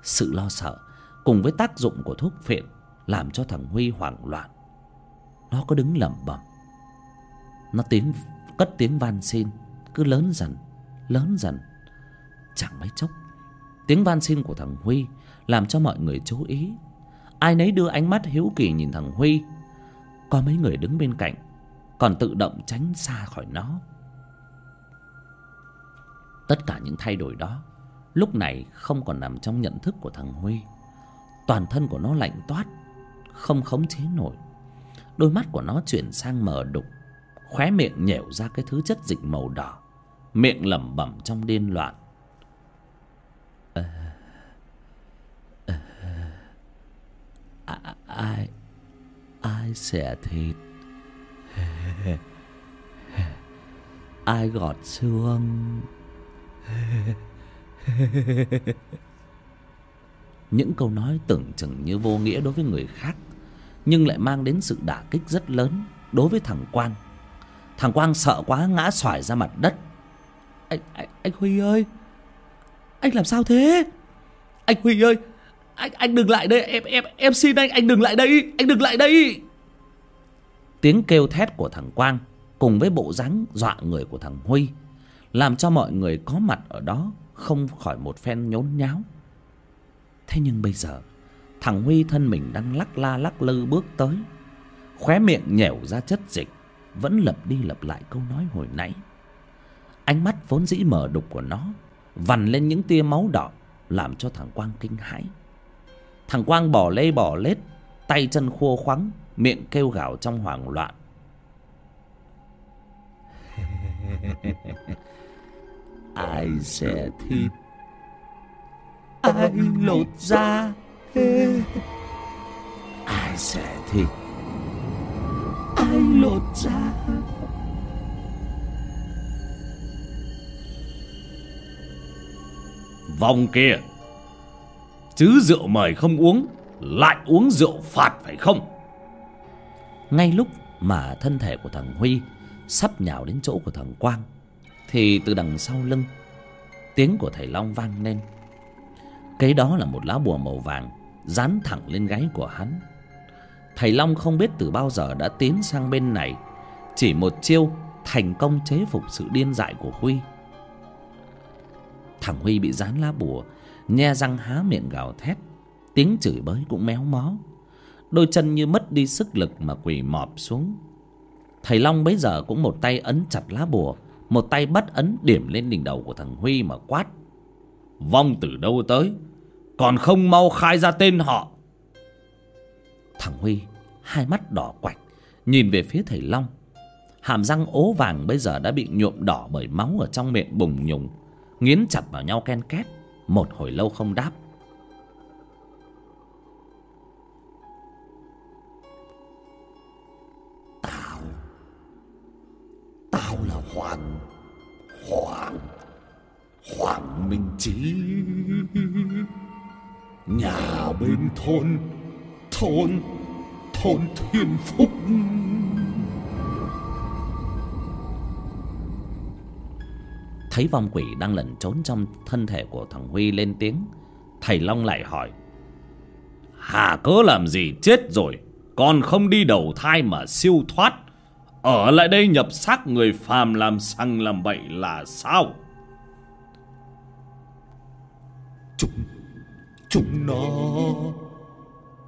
Sự lo sợ cùng với tác dụng của thuốc phiện làm cho thằng huy hoảng loạn. Nó có đứng lẩm bẩm. Nó tiếng cất tiếng van xin, cứ lớn dần lớn dần. Chẳng mấy chốc, tiếng van xin của thằng huy làm cho mọi người chú ý. Ai nấy đưa ánh mắt hiếu kỳ nhìn thằng huy. Có mấy người đứng bên cạnh, còn tự động tránh xa khỏi nó. Tất cả những thay đổi đó, lúc này không còn nằm trong nhận thức của thằng huy. Toàn thân của nó lạnh toát, không khống chế nổi. Đôi mắt của nó chuyển sang mờ đục khóe miệng nhẻo ra cái thứ chất dịch màu đỏ miệng lẩm bẩm trong điên loạn. À, à, ai ai xẻ thịt? (laughs) Ai gọt xương? (laughs) Những câu nói tưởng chừng như vô nghĩa đối với người khác nhưng lại mang đến sự đả kích rất lớn đối với thằng quan thằng quang sợ quá ngã xoài ra mặt đất. Anh anh anh huy ơi anh làm sao thế? Anh huy ơi anh anh đừng lại đây em em em xin anh anh đừng lại đây anh đừng lại đây. Tiếng kêu thét của thằng quang cùng với bộ dáng dọa người của thằng huy làm cho mọi người có mặt ở đó không khỏi một phen nhốn nháo. Thế nhưng bây giờ thằng huy thân mình đang lắc la lắc lư bước tới khóe miệng nhẻo ra chất dịch vẫn lặp đi lặp lại câu nói hồi nãy. Ánh mắt vốn dĩ mờ đục của nó vằn lên những tia máu đỏ làm cho thằng quang kinh hãi. Thằng quang bỏ lê bỏ lết tay chân khô khoắng miệng kêu gào trong hoảng loạn. (laughs) Ai sẽ thịt ai lột da? Ai sẽ thịt ai lột da. Vòng kia. Chứ rượu mời không uống lại uống rượu phạt phải không? Ngay lúc mà thân thể của thằng huy sắp nhào đến chỗ của thằng quang thì từ đằng sau lưng tiếng của thầy long vang lên. Cái đó là một lá bùa màu vàng dán thẳng lên gáy của hắn thầy long không biết từ bao giờ đã tiến sang bên này. Chỉ một chiêu, thành công chế phục sự điên dại của huy. Thằng huy bị dán lá bùa, nhe răng há miệng gào thét. Tiếng chửi bới cũng méo mó. Đôi chân như mất đi sức lực mà quỳ mọp xuống. Thầy long bấy giờ cũng một tay ấn chặt lá bùa, một tay bắt ấn điểm lên đỉnh đầu của thằng huy mà quát. Vong từ đâu tới? Còn không mau khai ra tên họ thằng huy, hai mắt đỏ quạch, nhìn về phía thầy long. Hàm răng ố vàng bây giờ đã bị nhuộm đỏ bởi máu ở trong miệng bùng nhùng, nghiến chặt vào nhau ken két, một hồi lâu không đáp. Tao tao là hoàng hoàng hoàng minh Chí. Nhà bên thôn thôn thôn thiên phúc. Thấy vong quỷ đang lẩn trốn trong thân thể của thằng huy lên tiếng thầy long lại hỏi hà cớ làm gì chết rồi? Còn không đi đầu thai mà siêu thoát. Ở lại đây nhập xác người phàm làm sằng làm bậy là sao? Chúng chúng nó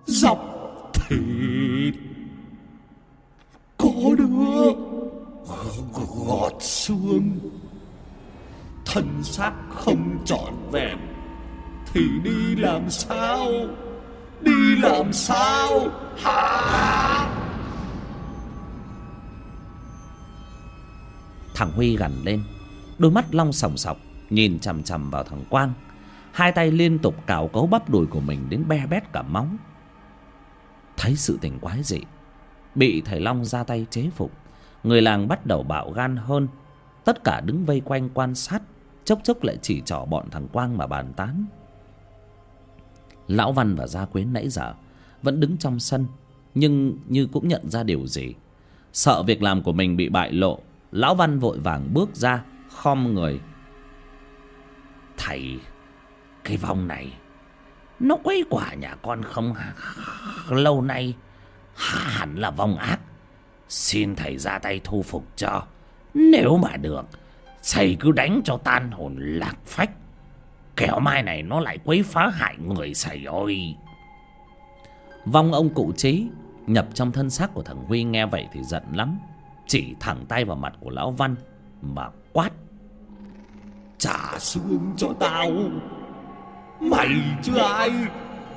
dọc thịt. Có đứa gọt xương. Thân xác không trọn vẹn. Thì đi làm sao? Đi làm sao? Hả? Thằng huy gằn lên. Đôi mắt long sòng sọc, nhìn chằm chằm vào thằng quang. Hai tay liên tục cào cấu bắp đùi của mình đến be bét cả móng thấy sự tình quái dị. Bị thầy long ra tay chế phục, người làng bắt đầu bạo gan hơn. Tất cả đứng vây quanh quan sát, chốc chốc lại chỉ trỏ bọn thằng quang mà bàn tán. Lão văn và gia quyến nãy giờ vẫn đứng trong sân, nhưng như cũng nhận ra điều gì. Sợ việc làm của mình bị bại lộ, lão văn vội vàng bước ra, khom người. Thầy, cái vong này nó quấy quả nhà con không lâu nay hẳn là vong ác. Xin thầy ra tay thu phục cho. Nếu mà được thầy cứ đánh cho tan hồn lạc phách. Kẻo mai này nó lại quấy phá hại người thầy ơi. Vong ông cụ trí nhập trong thân xác của thằng huy nghe vậy thì giận lắm. Chỉ thẳng tay vào mặt của lão văn mà quát. Trả xương cho tao mày chứ ai.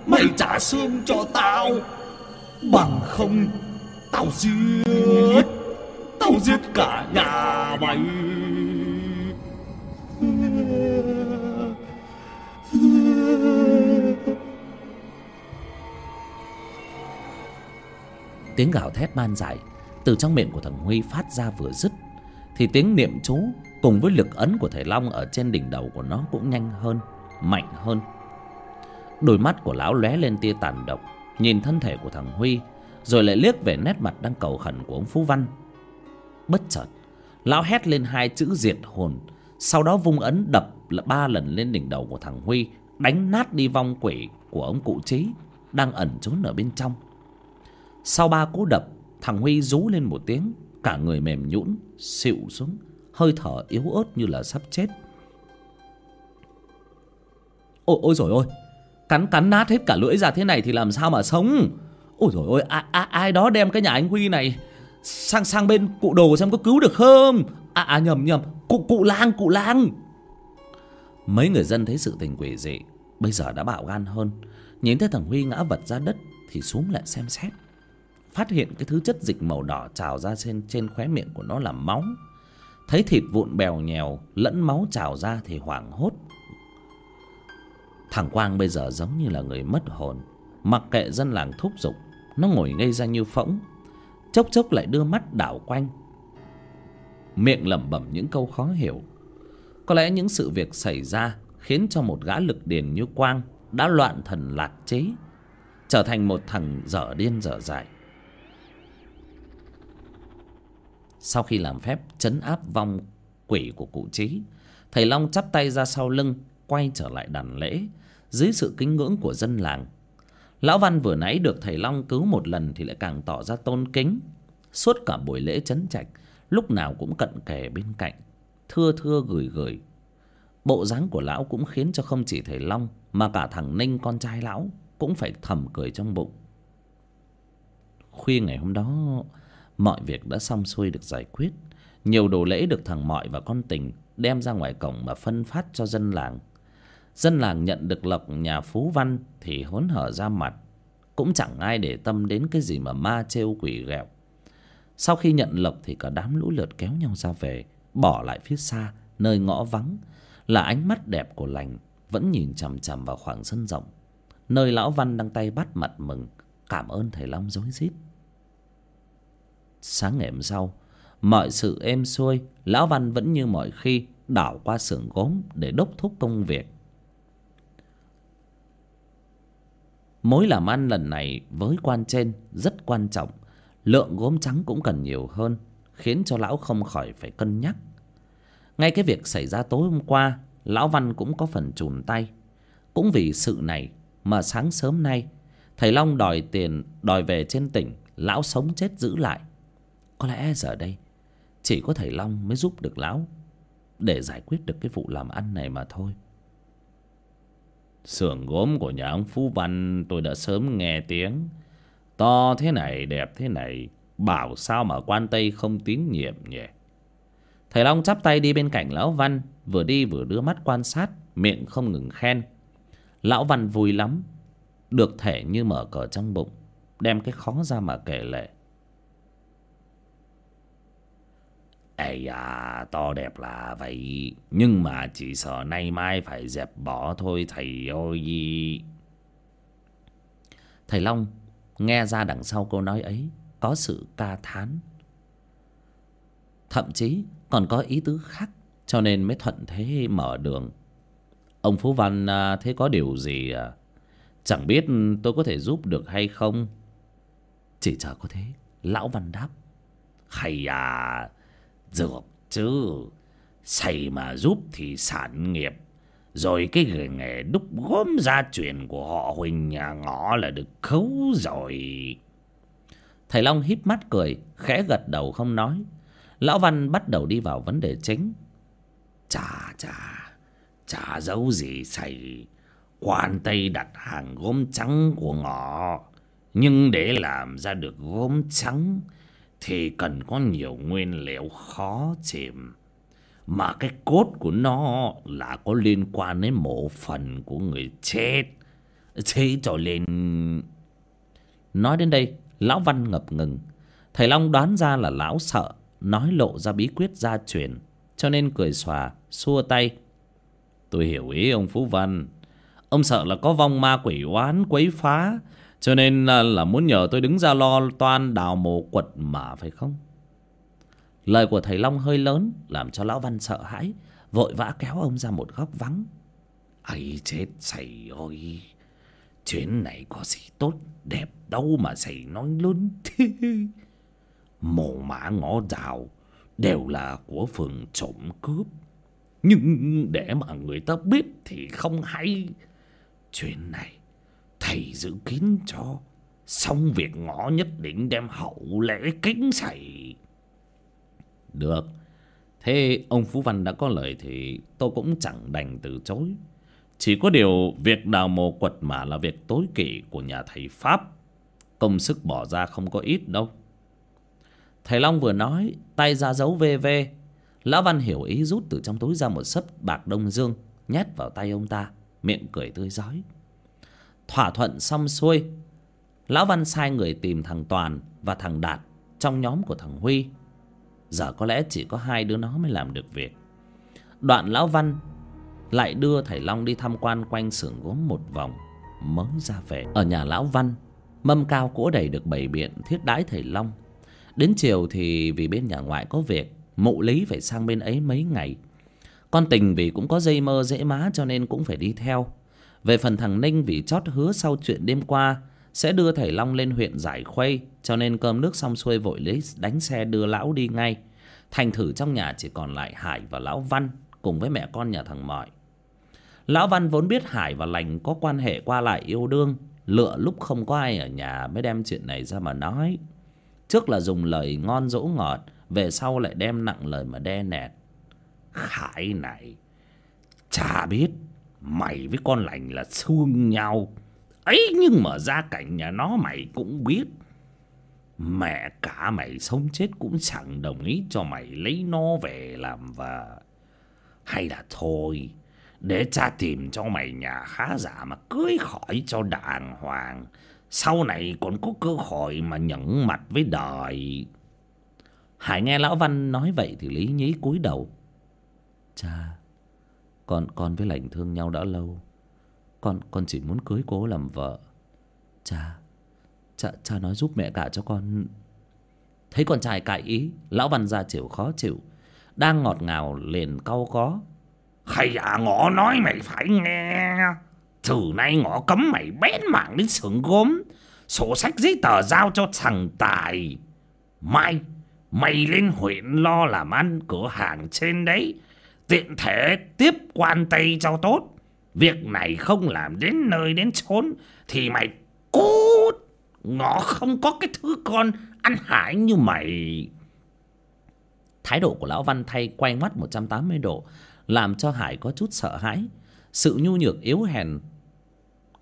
Mày trả xương cho tao. Bằng không, tao giết. Tao giết cả nhà mày. Tiếng gào thét ban dại từ trong miệng của thằng huy phát ra vừa dứt, thì tiếng niệm chú cùng với lực ấn của thầy long ở trên đỉnh đầu của nó cũng nhanh hơn mạnh hơn. Đôi mắt của lão lóe lên tia tàn độc, nhìn thân thể của thằng huy, rồi lại liếc về nét mặt đang cầu khẩn của ông phú văn. Bất chợt, lão hét lên hai chữ diệt hồn, sau đó vung ấn đập ba lần lên đỉnh đầu của thằng huy, đánh nát đi vong quỷ của ông cụ trí đang ẩn trốn ở bên trong. Sau ba cú đập, thằng huy rú lên một tiếng, cả người mềm nhũn, xịu xuống, hơi thở yếu ớt như là sắp chết ôi ôi rồi ôi. Cắn cắn nát hết cả lưỡi ra thế này thì làm sao mà sống? Ôi rồi ôi ai, ai, ai đó đem cái nhà anh huy này sang sang bên cụ đồ xem có cứu được không? À, à nhầm nhầm. Cụ cụ lang cụ lang. Mấy người dân thấy sự tình quỷ dị bây giờ đã bạo gan hơn. Nhìn thấy thằng huy ngã vật ra đất thì xuống lại xem xét. Phát hiện cái thứ chất dịch màu đỏ trào ra trên trên khóe miệng của nó là máu. Thấy thịt vụn bèo nhèo lẫn máu trào ra thì hoảng hốt thằng quang bây giờ giống như là người mất hồn. Mặc kệ dân làng thúc giục, nó ngồi ngây ra như phỗng, chốc chốc lại đưa mắt đảo quanh. Miệng lẩm bẩm những câu khó hiểu. Có lẽ những sự việc xảy ra khiến cho một gã lực điền như quang đã loạn thần lạc chế trở thành một thằng dở điên dở dại. Sau khi làm phép chấn áp vong quỷ của cụ trí thầy long chắp tay ra sau lưng, quay trở lại đàn lễ dưới sự kính ngưỡng của dân làng. Lão văn vừa nãy được thầy long cứu một lần thì lại càng tỏ ra tôn kính. Suốt cả buổi lễ chấn trạch, lúc nào cũng cận kề bên cạnh, thưa thưa gửi gửi. Bộ dáng của lão cũng khiến cho không chỉ thầy long mà cả thằng ninh con trai lão cũng phải thầm cười trong bụng. Khuya ngày hôm đó, mọi việc đã xong xuôi được giải quyết. Nhiều đồ lễ được thằng mọi và con tình đem ra ngoài cổng mà phân phát cho dân làng dân làng nhận được lộc nhà phú văn thì hớn hở ra mặt. Cũng chẳng ai để tâm đến cái gì mà ma trêu quỷ ghẹo. Sau khi nhận lộc thì cả đám lũ lượt kéo nhau ra về, bỏ lại phía xa, nơi ngõ vắng, là ánh mắt đẹp của lành, vẫn nhìn chằm chằm vào khoảng sân rộng, nơi lão văn đang tay bắt mặt mừng, cảm ơn thầy long rối rít. Sáng ngày hôm sau, mọi sự êm xuôi, lão văn vẫn như mọi khi đảo qua xưởng gốm để đốc thúc công việc. Mối làm ăn lần này với quan trên rất quan trọng. Lượng gốm trắng cũng cần nhiều hơn, khiến cho lão không khỏi phải cân nhắc. Ngay cái việc xảy ra tối hôm qua, lão văn cũng có phần chùn tay. Cũng vì sự này mà sáng sớm nay, thầy long đòi tiền, đòi về trên tỉnh, lão sống chết giữ lại. Có lẽ giờ đây, chỉ có thầy long mới giúp được lão, để giải quyết được cái vụ làm ăn này mà thôi xưởng gốm của nhà ông phú văn, tôi đã sớm nghe tiếng. To thế này, đẹp thế này, bảo sao mà quan tây không tín nhiệm nhỉ? Thầy long chắp tay đi bên cạnh lão văn, vừa đi vừa đưa mắt quan sát, miệng không ngừng khen. Lão văn vui lắm, được thể như mở cờ trong bụng, đem cái khó ra mà kể lệ. Ây à to đẹp là vậy. Nhưng mà chỉ sợ nay mai phải dẹp bỏ thôi, thầy ơi. Thầy long, nghe ra đằng sau câu nói ấy, có sự ca thán. Thậm chí còn có ý tứ khác, cho nên mới thuận thế mở đường. Ông phú văn à, thế có điều gì à? chẳng biết tôi có thể giúp được hay không? Chỉ chờ có thế, lão văn đáp. Hay à dược chứ. Xây mà giúp thì sản nghiệp. Rồi cái người nghề đúc gốm gia truyền của họ huỳnh nhà ngõ là được khấu rồi. Thầy long híp mắt cười, khẽ gật đầu không nói. Lão văn bắt đầu đi vào vấn đề chính. Chà chà, chả giấu gì xảy quan tây đặt hàng gốm trắng của ngọ nhưng để làm ra được gốm trắng thì cần có nhiều nguyên liệu khó tìm mà cái cốt của nó là có liên quan đến mộ phần của người chết. Thế cho nên, nói đến đây, lão văn ngập ngừng. Thầy long đoán ra là lão sợ, nói lộ ra bí quyết gia truyền, cho nên cười xòa, xua tay. Tôi hiểu ý ông phú văn. Ông sợ là có vong ma quỷ oán quấy phá cho nên là, là muốn nhờ tôi đứng ra lo toan đào mồ quật mà phải không? Lời của thầy long hơi lớn làm cho lão văn sợ hãi vội vã kéo ông ra một góc vắng. Ây chết sầy ơi chuyến này có gì tốt đẹp đâu mà sầy nói lớn thế. Mồ mã ngõ rào đều là của phường trộm cướp. Nhưng để mà người ta biết thì không hay. Chuyện này thầy giữ kín cho. Xong việc ngõ nhất định đem hậu lễ kính xảy được. Thế ông phú văn đã có lời thì tôi cũng chẳng đành từ chối. Chỉ có điều việc đào mồ quật mà là việc tối kỵ của nhà thầy pháp. Công sức bỏ ra không có ít đâu. Thầy long vừa nói, tay ra dấu vv lão văn hiểu ý rút từ trong túi ra một sấp bạc đông dương, nhét vào tay ông ta, miệng cười tươi rói thỏa thuận xong xuôi, lão văn sai người tìm thằng toàn và thằng đạt trong nhóm của thằng huy. Giờ có lẽ chỉ có hai đứa nó mới làm được việc. Đoạn lão văn lại đưa thầy long đi tham quan quanh xưởng gốm một vòng, mới ra về. Ở nhà lão văn, mâm cao cỗ đầy được bày biện thiết đãi thầy long. Đến chiều thì vì bên nhà ngoại có việc, mụ lý phải sang bên ấy mấy ngày. Con tình vì cũng có dây mơ dễ má cho nên cũng phải đi theo về phần thằng ninh vì chót hứa sau chuyện đêm qua, sẽ đưa thầy long lên huyện giải khuây, cho nên cơm nước xong xuôi vội lấy đánh xe đưa lão đi ngay. Thành thử trong nhà chỉ còn lại hải và lão văn cùng với mẹ con nhà thằng mọi. Lão văn vốn biết hải và lành có quan hệ qua lại yêu đương, lựa lúc không có ai ở nhà mới đem chuyện này ra mà nói. Trước là dùng lời ngon dỗ ngọt, về sau lại đem nặng lời mà đe nẹt. Khải này, Chả biết. Mày với con lành là xương nhau. Ấy nhưng mà gia cảnh nhà nó mày cũng biết. Mẹ cả mày sống chết cũng chẳng đồng ý cho mày lấy nó về làm vợ. Hay là thôi, để cha tìm cho mày nhà khá giả mà cưới khỏi cho đàng hoàng. Sau này còn có cơ hội mà nhận mặt với đời. Hải nghe lão văn nói vậy thì lý nhí cúi đầu. Cha con con với lành thương nhau đã lâu. Con con chỉ muốn cưới cố làm vợ. Cha cha cha nói giúp mẹ cả cho con. Thấy con trai cãi ý, lão văn gia chịu khó chịu. Đang ngọt ngào, liền cau có. Hay à ngõ nói mày phải nghe. Từ nay ngõ cấm mày bén mảng đến xưởng gốm. Sổ sách giấy tờ giao cho thằng tài. Mai, mày lên huyện lo làm ăn cửa hàng trên đấy tiện thể tiếp quan tây cho tốt. Việc này không làm đến nơi đến chốn Thì mày cút. Ngõ không có cái thứ con ăn hại như mày. Thái độ của Lão Văn thay quay mắt 180 độ, Làm cho Hải có chút sợ hãi. Sự nhu nhược yếu hèn.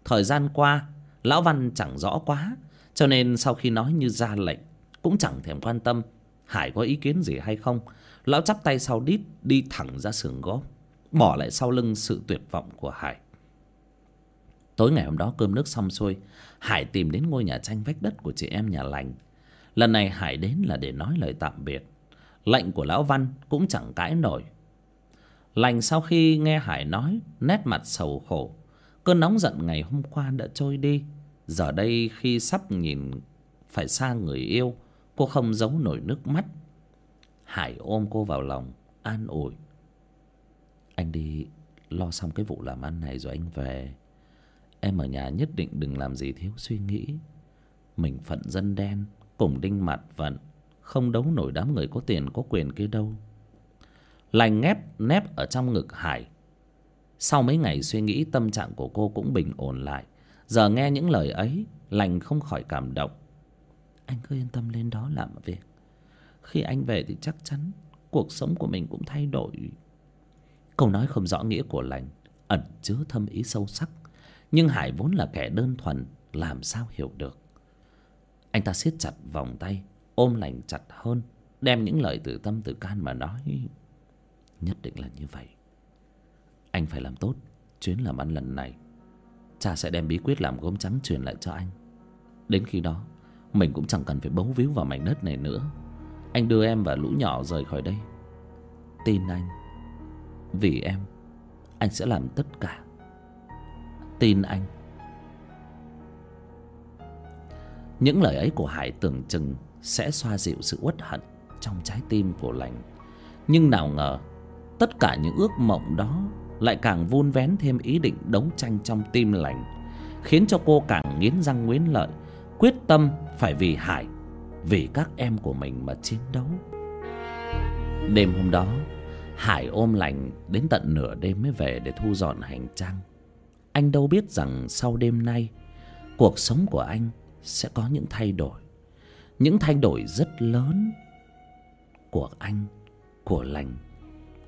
Thời gian qua, Lão Văn chẳng rõ quá, Cho nên sau khi nói như ra lệnh, Cũng chẳng thèm quan tâm. Hải có ý kiến gì hay không? Lão chắp tay sau đít, Đi thẳng ra sườn góp bỏ lại sau lưng sự tuyệt vọng của hải. Tối ngày hôm đó cơm nước xong xuôi, hải tìm đến ngôi nhà tranh vách đất của chị em nhà lành. Lần này hải đến là để nói lời tạm biệt. Lệnh của lão văn cũng chẳng cãi nổi. Lành sau khi nghe hải nói, nét mặt sầu khổ. Cơn nóng giận ngày hôm qua đã trôi đi. Giờ đây khi sắp nhìn phải xa người yêu, cô không giấu nổi nước mắt hải ôm cô vào lòng, an ủi. Anh đi, lo xong cái vụ làm ăn này rồi anh về. Em ở nhà nhất định đừng làm gì thiếu suy nghĩ. Mình phận dân đen, cùng đinh mặt vận không đấu nổi đám người có tiền có quyền kia đâu. Lành ngép nép ở trong ngực hải. Sau mấy ngày suy nghĩ, tâm trạng của cô cũng bình ổn lại. Giờ nghe những lời ấy, lành không khỏi cảm động. Anh cứ yên tâm lên đó làm việc khi anh về thì chắc chắn cuộc sống của mình cũng thay đổi. Câu nói không rõ nghĩa của lành ẩn chứa thâm ý sâu sắc, nhưng hải vốn là kẻ đơn thuần, làm sao hiểu được? Anh ta siết chặt vòng tay, ôm lành chặt hơn, đem những lời từ tâm từ can mà nói. Nhất định là như vậy. Anh phải làm tốt chuyến làm ăn lần này. Cha sẽ đem bí quyết làm gốm trắng truyền lại cho anh. Đến khi đó, mình cũng chẳng cần phải bấu víu vào mảnh đất này nữa anh đưa em và lũ nhỏ rời khỏi đây. Tin anh. Vì em, Anh sẽ làm tất cả. Tin anh. Những lời ấy của Hải tưởng chừng Sẽ xoa dịu sự uất hận Trong trái tim của lành. Nhưng nào ngờ, Tất cả những ước mộng đó Lại càng vun vén thêm ý định đấu tranh trong tim lành, Khiến cho cô càng nghiến răng nghiến lợi, Quyết tâm phải vì Hải vì các em của mình mà chiến đấu. Đêm hôm đó, hải ôm lành đến tận nửa đêm mới về để thu dọn hành trang. Anh đâu biết rằng sau đêm nay, cuộc sống của anh sẽ có những thay đổi. Những thay đổi rất lớn của anh, của lành,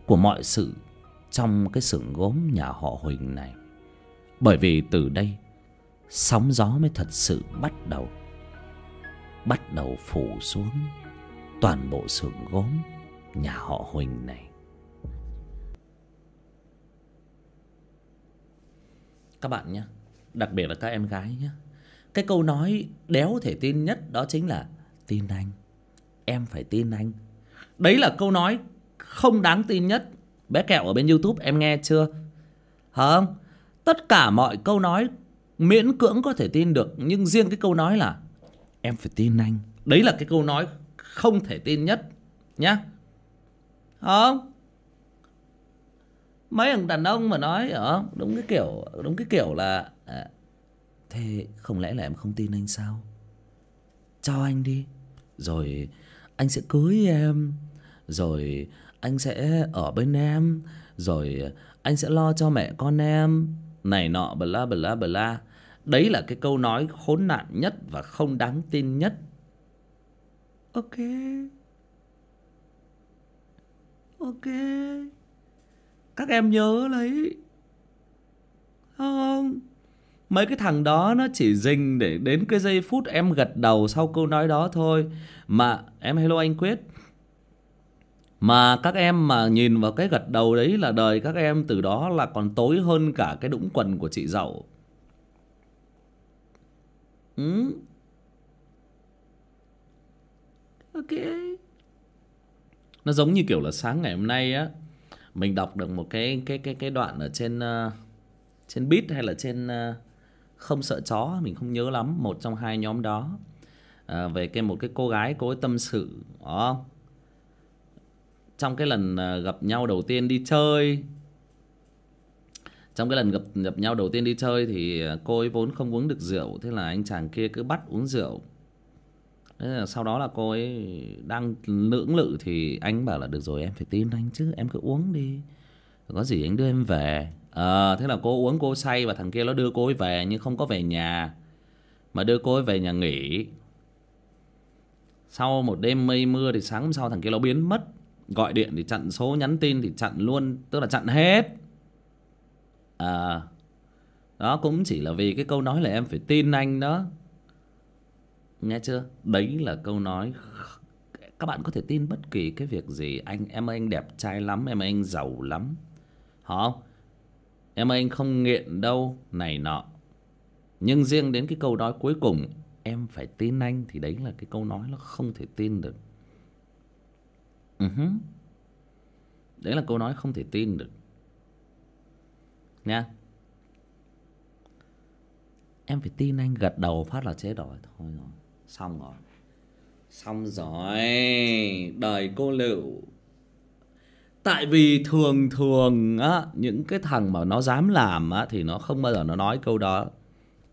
của mọi sự trong cái xưởng gốm nhà họ huỳnh này. Bởi vì từ đây, sóng gió mới thật sự bắt đầu bắt đầu phủ xuống toàn bộ xưởng gốm nhà họ huỳnh này. Các bạn nhé, đặc biệt là các em gái nhé. Cái câu nói đéo thể tin nhất đó chính là tin anh, em phải tin anh. Đấy là câu nói không đáng tin nhất. Bé kẹo ở bên youtube, em nghe chưa? Không tất cả mọi câu nói miễn cưỡng có thể tin được, nhưng riêng cái câu nói là em phải tin anh. Đấy là cái câu nói không thể tin nhất nhá. Không? Mấy thằng đàn ông mà nói ở đúng cái kiểu đúng cái kiểu là à, thế không lẽ là em không tin anh sao? Cho anh đi. Rồi anh sẽ cưới em. Rồi anh sẽ ở bên em. Rồi anh sẽ lo cho mẹ con em. Này nọ bla bla bla đấy là cái câu nói khốn nạn nhất và không đáng tin nhất. Ok. Ok. Các em nhớ lấy. Không mấy cái thằng đó nó chỉ dình để đến cái giây phút em gật đầu sau câu nói đó thôi. Mà em, hello anh quyết. Mà các em mà nhìn vào cái gật đầu đấy là đời các em từ đó là còn tối hơn cả cái đũng quần của chị dậu ừ. Ok. Nó giống như kiểu là sáng ngày hôm nay á mình đọc được một cái cái cái cái đoạn ở trên uh, trên beat hay là trên uh, không sợ chó mình không nhớ lắm một trong hai nhóm đó. À, về cái một cái cô gái cô ấy tâm sự đó trong cái lần uh, gặp nhau đầu tiên đi chơi trong cái lần gặp gặp nhau đầu tiên đi chơi thì à, cô ấy vốn không uống được rượu thế là anh chàng kia cứ bắt uống rượu. Thế là sau đó là cô ấy đang lưỡng lự thì anh bảo là được rồi em phải tin anh chứ em cứ uống đi. Có gì anh đưa em về. À, thế là cô uống cô say và thằng kia nó đưa cô ấy về nhưng không có về nhà. Mà đưa cô ấy về nhà nghỉ. Sau một đêm mây mưa thì sáng hôm sau thằng kia nó biến mất. Gọi điện thì chặn số nhắn tin thì chặn luôn tức là chặn hết à đó cũng chỉ là vì cái câu nói là em phải tin anh đó. Nghe chưa? Đấy là câu nói các bạn có thể tin bất kỳ cái việc gì. Anh, em ơi, anh đẹp trai lắm, em ơi, anh giàu lắm. Hả? Em ơi, anh không nghiện đâu, này nọ. Nhưng riêng đến cái câu nói cuối cùng, em phải tin anh, thì đấy là cái câu nói nó không thể tin được. Uh-huh. đấy là câu nói không thể tin được nha. Em phải tin anh gật đầu phát là chết rồi thôi rồi xong rồi. Xong rồi. Đời cô lựu. Tại vì thường thường á những cái thằng mà nó dám làm á thì nó không bao giờ nó nói câu đó.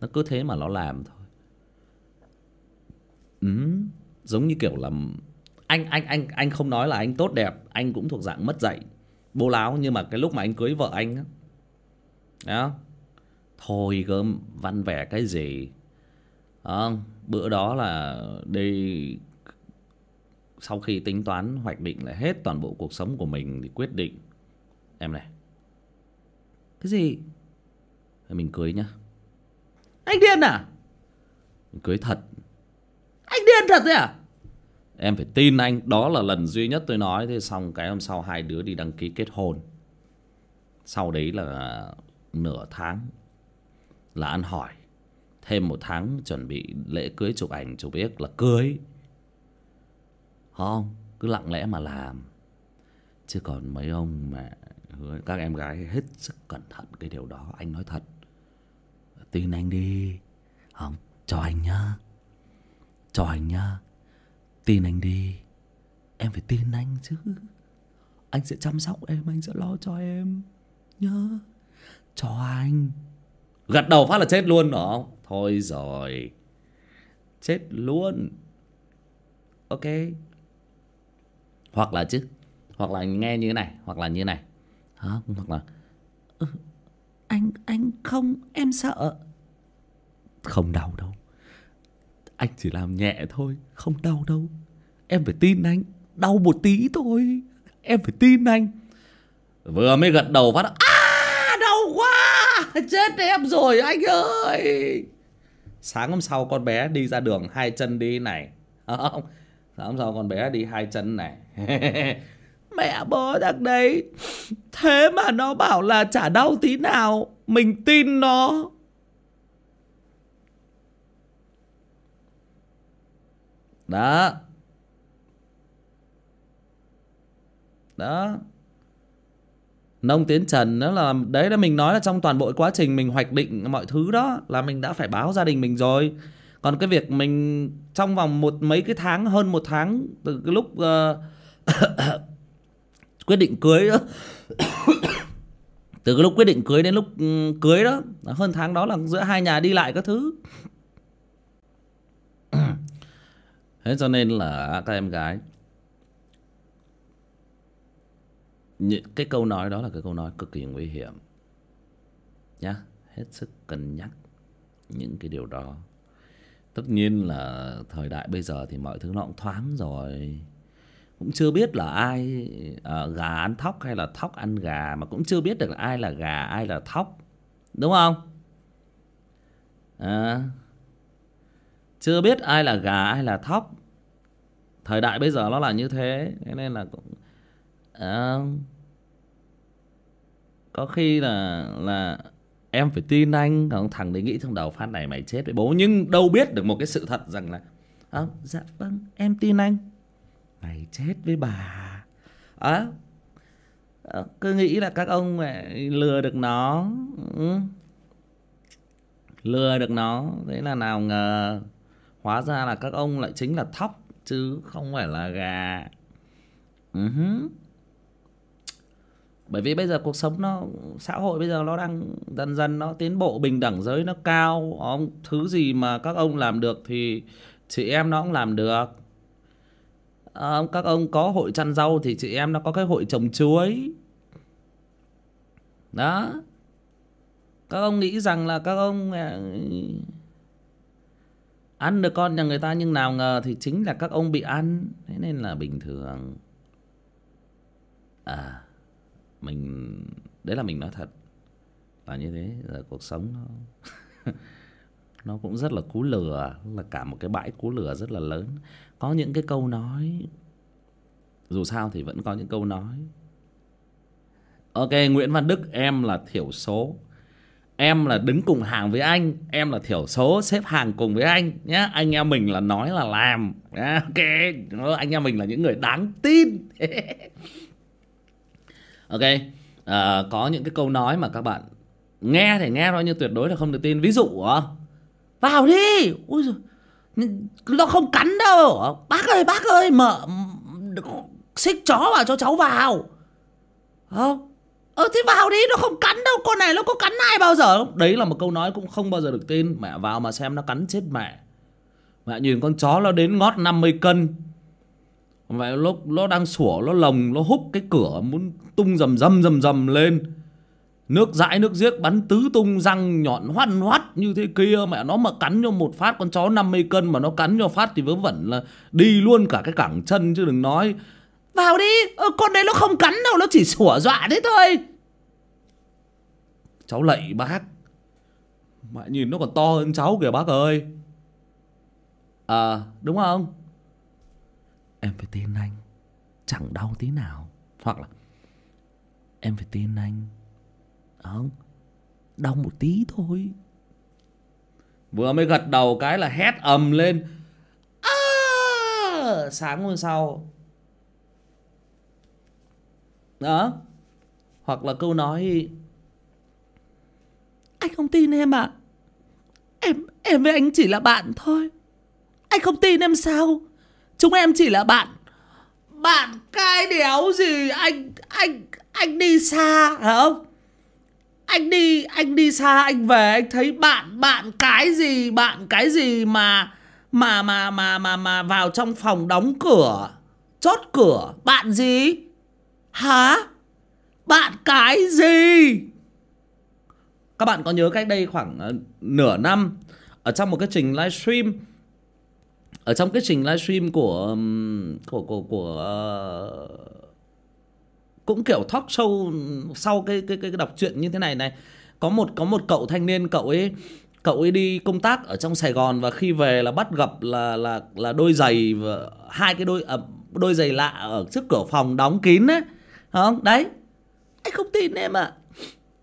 Nó cứ thế mà nó làm thôi. Ừ, giống như kiểu là anh anh anh anh không nói là anh tốt đẹp anh cũng thuộc dạng mất dạy bố láo. Nhưng mà cái lúc mà anh cưới vợ anh á đó. Thôi gớm văn vẻ cái gì. Đó. bữa đó là đi sau khi tính toán hoạch định lại hết toàn bộ cuộc sống của mình thì quyết định. Em này. Cái gì? Mình cưới nhá. Anh điên à? Mình cưới thật. Anh điên thật đấy à? Em phải tin anh, đó là lần duy nhất tôi nói. Thế xong cái hôm sau hai đứa đi đăng ký kết hôn. Sau đấy là nửa tháng. Là ăn hỏi. Thêm một tháng chuẩn bị lễ cưới chụp ảnh, chụp biết là cưới. Không, cứ lặng lẽ mà làm. Chứ còn mấy ông mà các em gái hết sức cẩn thận cái điều đó, anh nói thật. Tin anh đi. Không, cho anh nhá. Cho anh nhá. Tin anh đi. Em phải tin anh chứ. Anh sẽ chăm sóc em, anh sẽ lo cho em nhá cho anh. Gật đầu phát là chết luôn đó thôi rồi. Chết luôn. Ok. Hoặc là chứ hoặc là nghe như thế này hoặc là như thế này. Hả? Hoặc là ừ, anh anh không em sợ. Không đau đâu. Anh chỉ làm nhẹ thôi không đau đâu. Em phải tin anh đau một tí thôi. Em phải tin anh. Vừa mới gật đầu phát à (laughs) chết em rồi, anh ơi. Sáng hôm sau con bé đi ra đường hai chân đi này. Ờ, không. Sáng hôm sau con bé đi hai chân này. (laughs) Mẹ bố thằng đấy. Thế mà nó bảo là chả đau tí nào, mình tin nó. Đó. Đó nông tiến trần đó là đấy là mình nói là trong toàn bộ quá trình mình hoạch định mọi thứ đó là mình đã phải báo gia đình mình rồi. Còn cái việc mình trong vòng một mấy cái tháng hơn một tháng từ cái lúc uh, (coughs) quyết định cưới đó (coughs) từ cái lúc quyết định cưới đến lúc ừ, cưới đó hơn tháng đó là giữa hai nhà đi lại các thứ. (coughs) Thế cho nên là các em gái cái câu nói đó là cái câu nói cực kỳ nguy hiểm. Nhá hết sức cân nhắc những cái điều đó. Tất nhiên là thời đại bây giờ thì mọi thứ nó cũng thoáng rồi. Cũng chưa biết là ai à, gà ăn thóc hay là thóc ăn gà mà cũng chưa biết được là ai là gà ai là thóc. Đúng không? À, chưa biết ai là gà ai là thóc. Thời đại bây giờ nó là như thế nên là cũng à, có khi là là em phải tin anh. Còn thằng đấy nghĩ trong đầu phát này mày chết với bố. Nhưng đâu biết được một cái sự thật rằng là à, dạ vâng em tin anh. Mày chết với bà. À, cứ nghĩ là các ông mày lừa được nó. Ừ. lừa được nó thế là nào ngờ hóa ra là các ông lại chính là thóc chứ không phải là gà. Uh-huh bởi vì bây giờ cuộc sống nó xã hội bây giờ nó đang dần dần nó tiến bộ bình đẳng giới nó cao. Ông thứ gì mà các ông làm được thì chị em nó cũng làm được. À, các ông có hội chăn rau thì chị em nó có cái hội trồng chuối. Đó. Các ông nghĩ rằng là các ông à, ăn được con nhà người ta nhưng nào ngờ thì chính là các ông bị ăn. Thế nên là bình thường. À mình, đấy là mình nói thật. Là như thế là cuộc sống nó (laughs) nó cũng rất là cú lừa, là cả một cái bãi cú lừa rất là lớn. Có những cái câu nói, dù sao thì vẫn có những câu nói. Ok, nguyễn văn đức, em là thiểu số. Em là đứng cùng hàng với anh, em là thiểu số, xếp hàng cùng với anh nhé anh em mình là nói là làm. Ok. Anh em mình là những người đáng tin. (laughs) ok? À, có những cái câu nói mà các bạn nghe thì nghe thôi nhưng tuyệt đối là không được tin. Ví dụ ờ, vào đi! Ui giời, nó không cắn đâu. Ờ, bác ơi bác ơi mở xích chó vào cho cháu vào. Không Ờ thế vào đi nó không cắn đâu Con này nó có cắn ai bao giờ? Đấy là một câu nói cũng không bao giờ được tin. Mẹ vào mà xem nó cắn chết mẹ. Mẹ nhìn con chó nó đến ngót 50 cân. Mẹ nó, nó đang sủa Nó lồng nó húc cái cửa Muốn tung rầm rầm rầm rầm lên. Nước dãi nước giếc bắn tứ tung răng nhọn hoắt hoắt như thế kia. Mẹ nó mà cắn cho một phát con chó 50 cân Mà nó cắn cho phát thì vớ vẩn là Đi luôn cả cái cẳng chân chứ đừng nói. Vào đi ờ, con đấy nó không cắn đâu nó chỉ sủa dọa thế thôi. Cháu lạy bác. Mẹ nhìn nó còn to hơn cháu kìa bác ơi. À đúng không? Em phải tin anh. Chẳng đau tí nào. Hoặc là em phải tin anh. À không đau một tí thôi. Vừa mới gật đầu cái là hét ầm lên. À, sáng hôm sau. Đó. Hoặc là câu nói anh không tin em ạ. À? em em với anh chỉ là bạn thôi. Anh không tin em sao? Chúng em chỉ là bạn. Bạn cái đéo gì? Anh anh anh đi xa, hả không anh đi anh đi xa, anh về, anh thấy bạn bạn cái gì, bạn cái gì mà mà mà mà mà mà vào trong phòng đóng cửa, chốt cửa? Bạn gì? Hả? Bạn cái gì? Các bạn có nhớ cách đây khoảng ờ, nửa năm, ở trong một cái trình livestream ở trong cái trình livestream của um, của của của uh, cũng kiểu talk show sau cái cái cái đọc truyện như thế này này có một có một cậu thanh niên cậu ấy cậu ấy đi công tác ở trong Sài Gòn và khi về là bắt gặp là là là đôi giày và hai cái đôi à, đôi giày lạ ở trước cửa phòng đóng kín đấy không? Đấy. Anh không tin em à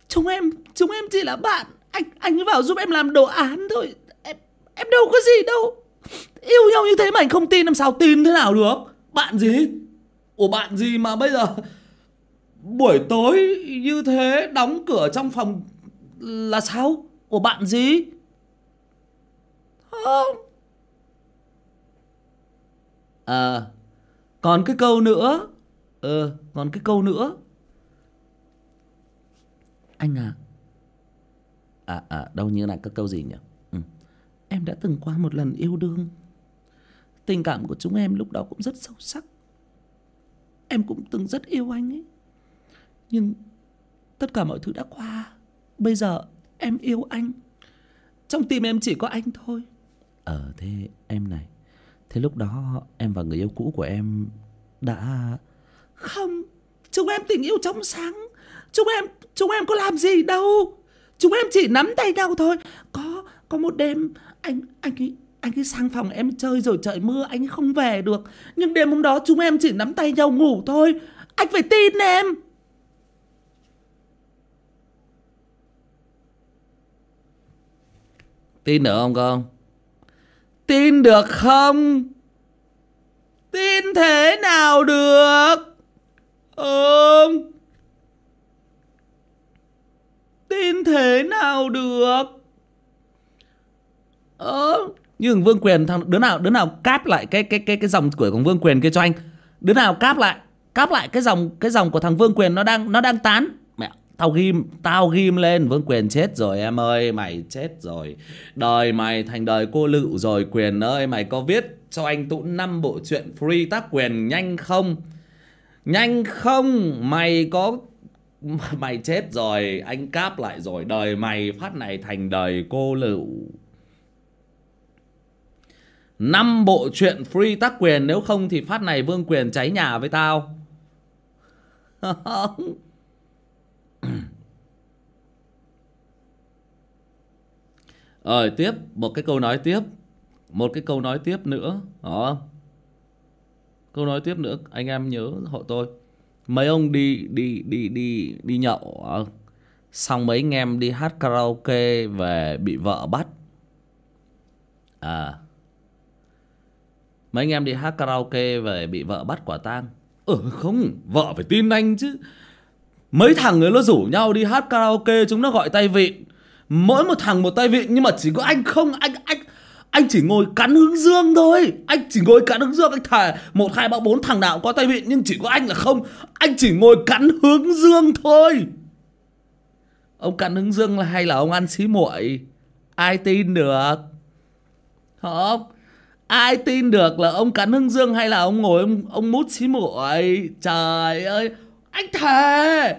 chúng em chúng em chỉ là bạn. Anh anh vào giúp em làm đồ án thôi. Em em đâu có gì đâu yêu nhau như thế mà anh không tin làm sao tin thế nào được bạn gì ủa bạn gì mà bây giờ buổi tối như thế đóng cửa trong phòng là sao ủa bạn gì không à còn cái câu nữa Ờ, còn cái câu nữa. Anh à. À, à, đâu như là cái câu gì nhỉ? Em đã từng qua một lần yêu đương. Tình cảm của chúng em lúc đó cũng rất sâu sắc. Em cũng từng rất yêu anh ấy. Nhưng tất cả mọi thứ đã qua. Bây giờ em yêu anh. Trong tim em chỉ có anh thôi. Ờ, thế em này. Thế lúc đó em và người yêu cũ của em đã Không Chúng em tình yêu trong sáng Chúng em Chúng em có làm gì đâu Chúng em chỉ nắm tay nhau thôi Có Có một đêm anh Anh ấy anh ấy sang phòng em chơi rồi trời mưa, anh ấy không về được. Nhưng đêm hôm đó chúng em chỉ nắm tay nhau ngủ thôi. Anh phải tin em. Tin được không con? Tin được không? Tin thế nào được? Không. Tin thế nào được? Ờ thằng vương quyền, thằng đứa nào đứa nào cáp lại cái cái cái cái dòng của thằng vương quyền kia cho anh? Đứa nào cáp lại cáp lại cái dòng cái dòng của thằng vương quyền nó đang nó đang tán? Mẹ, tao ghim tao ghim lên. Vương quyền chết rồi em ơi, mày chết rồi. Đời mày thành đời cô lựu rồi. Quyền ơi, mày có viết cho anh tụ năm bộ truyện free tác quyền nhanh không? Nhanh không? Mày có, (laughs) mày chết rồi, anh cáp lại rồi. Đời mày phát này thành đời cô lựu năm bộ truyện free tác quyền, nếu không thì phát này vương quyền cháy nhà với tao. Rồi (laughs) ờ, tiếp, một cái câu nói tiếp. Một cái câu nói tiếp nữa. Đó câu nói tiếp nữa, anh em nhớ hộ tôi. Mấy ông đi đi đi đi đi nhậu ờ. xong mấy anh em đi hát karaoke về bị vợ bắt. À mấy anh em đi hát karaoke về bị vợ bắt quả tang. Ừ không, vợ phải tin anh chứ. Mấy thằng ấy nó rủ nhau đi hát karaoke chúng nó gọi tay vịn. Mỗi một thằng một tay vịn, nhưng mà chỉ có anh không, anh anh anh chỉ ngồi cắn hướng dương thôi. Anh chỉ ngồi cắn hướng dương, anh thà một, hai, ba, bốn thằng nào có tay vịn, nhưng chỉ có anh là không. Anh chỉ ngồi cắn hướng dương thôi. Ông cắn hướng dương là hay là ông ăn xí muội? Ai tin được? Không ai tin được là ông cắn hưng dương hay là ông ngồi ông ông mút xí muội trời ơi anh thề!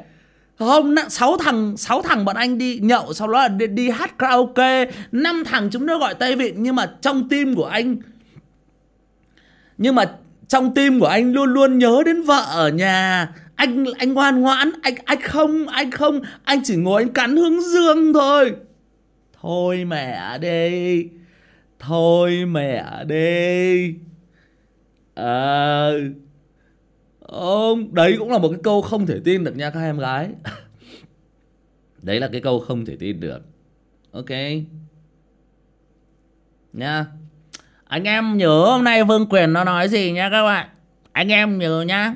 Không sáu thằng sáu thằng bọn anh đi nhậu sau đó là đi, đi hát karaoke. Năm thằng chúng nó gọi tay vịn nhưng mà trong tim của anh nhưng mà trong tim của anh luôn luôn nhớ đến vợ ở nhà. Anh anh ngoan ngoãn anh anh không anh không anh chỉ ngồi anh cắn hướng dương thôi. Thôi mẹ đi thôi mẹ đi. Ờ. À, ông đấy cũng là một cái câu không thể tin được nha các em gái. (laughs) Đấy là cái câu không thể tin được. Ok. Nha. Anh em nhớ hôm nay vương quyền nó nói gì nha các bạn? Anh em nhớ nhá.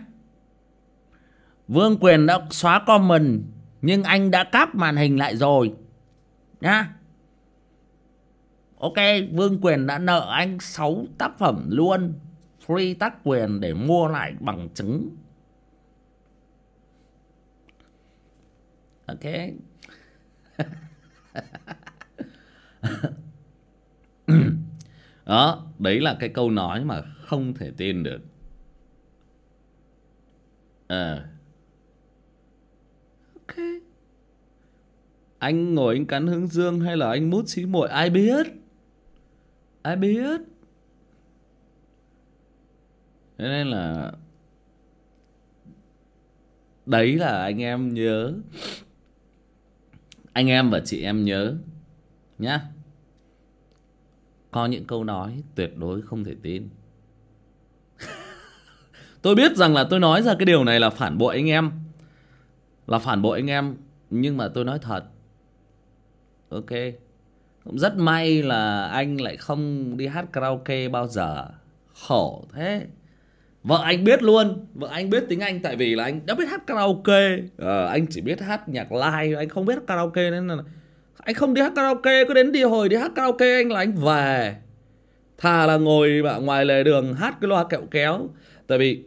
Vương quyền đã xóa comment nhưng anh đã cắp màn hình lại rồi. Nhá. Ok, Vương Quyền đã nợ anh 6 tác phẩm luôn. Free tác quyền để mua lại bằng chứng. Ok. Đó, đấy là cái câu nói mà không thể tin được. À. Ok. Anh ngồi anh cắn hướng dương hay là anh mút xí muội ai biết? Ai biết? Thế nên là đấy là anh em nhớ. Anh em và chị em nhớ, nhá. Có những câu nói tuyệt đối không thể tin. (laughs) Tôi biết rằng là tôi nói ra cái điều này là phản bội anh em, là phản bội anh em, nhưng mà tôi nói thật. Ok cũng rất may là anh lại không đi hát karaoke bao giờ. Khổ thế. Vợ anh biết luôn. Vợ anh biết tiếng anh tại vì là anh đã biết hát karaoke. À, anh chỉ biết hát nhạc live anh không biết hát karaoke nên là anh không đi hát karaoke. Cứ đến đi hồi đi hát karaoke anh là anh về. Thà là ngồi ở ngoài lề đường hát cái loa kẹo kéo. Tại vì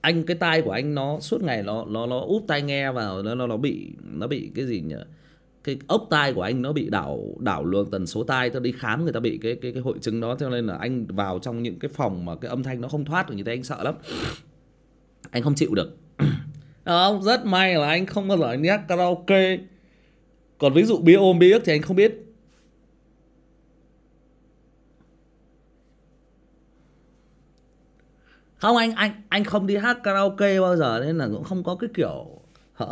anh cái tai của anh nó suốt ngày nó nó nó úp tai nghe vào. Nó nó bị nó bị cái gì nhỉ? Cái ốc tai của anh nó bị đảo đảo luồng tần số tai tôi đi khám người ta bị cái cái cái hội chứng đó, cho nên là anh vào trong những cái phòng mà cái âm thanh nó không thoát được như thế, anh sợ lắm. Anh không chịu được. (clears throat) Ờ, không rất may là anh không bao giờ anh nhắc karaoke. Còn ví dụ bia ôm, bia ước thì anh không biết. Không, anh anh anh không đi hát karaoke bao giờ, nên là cũng không có cái kiểu (laughs)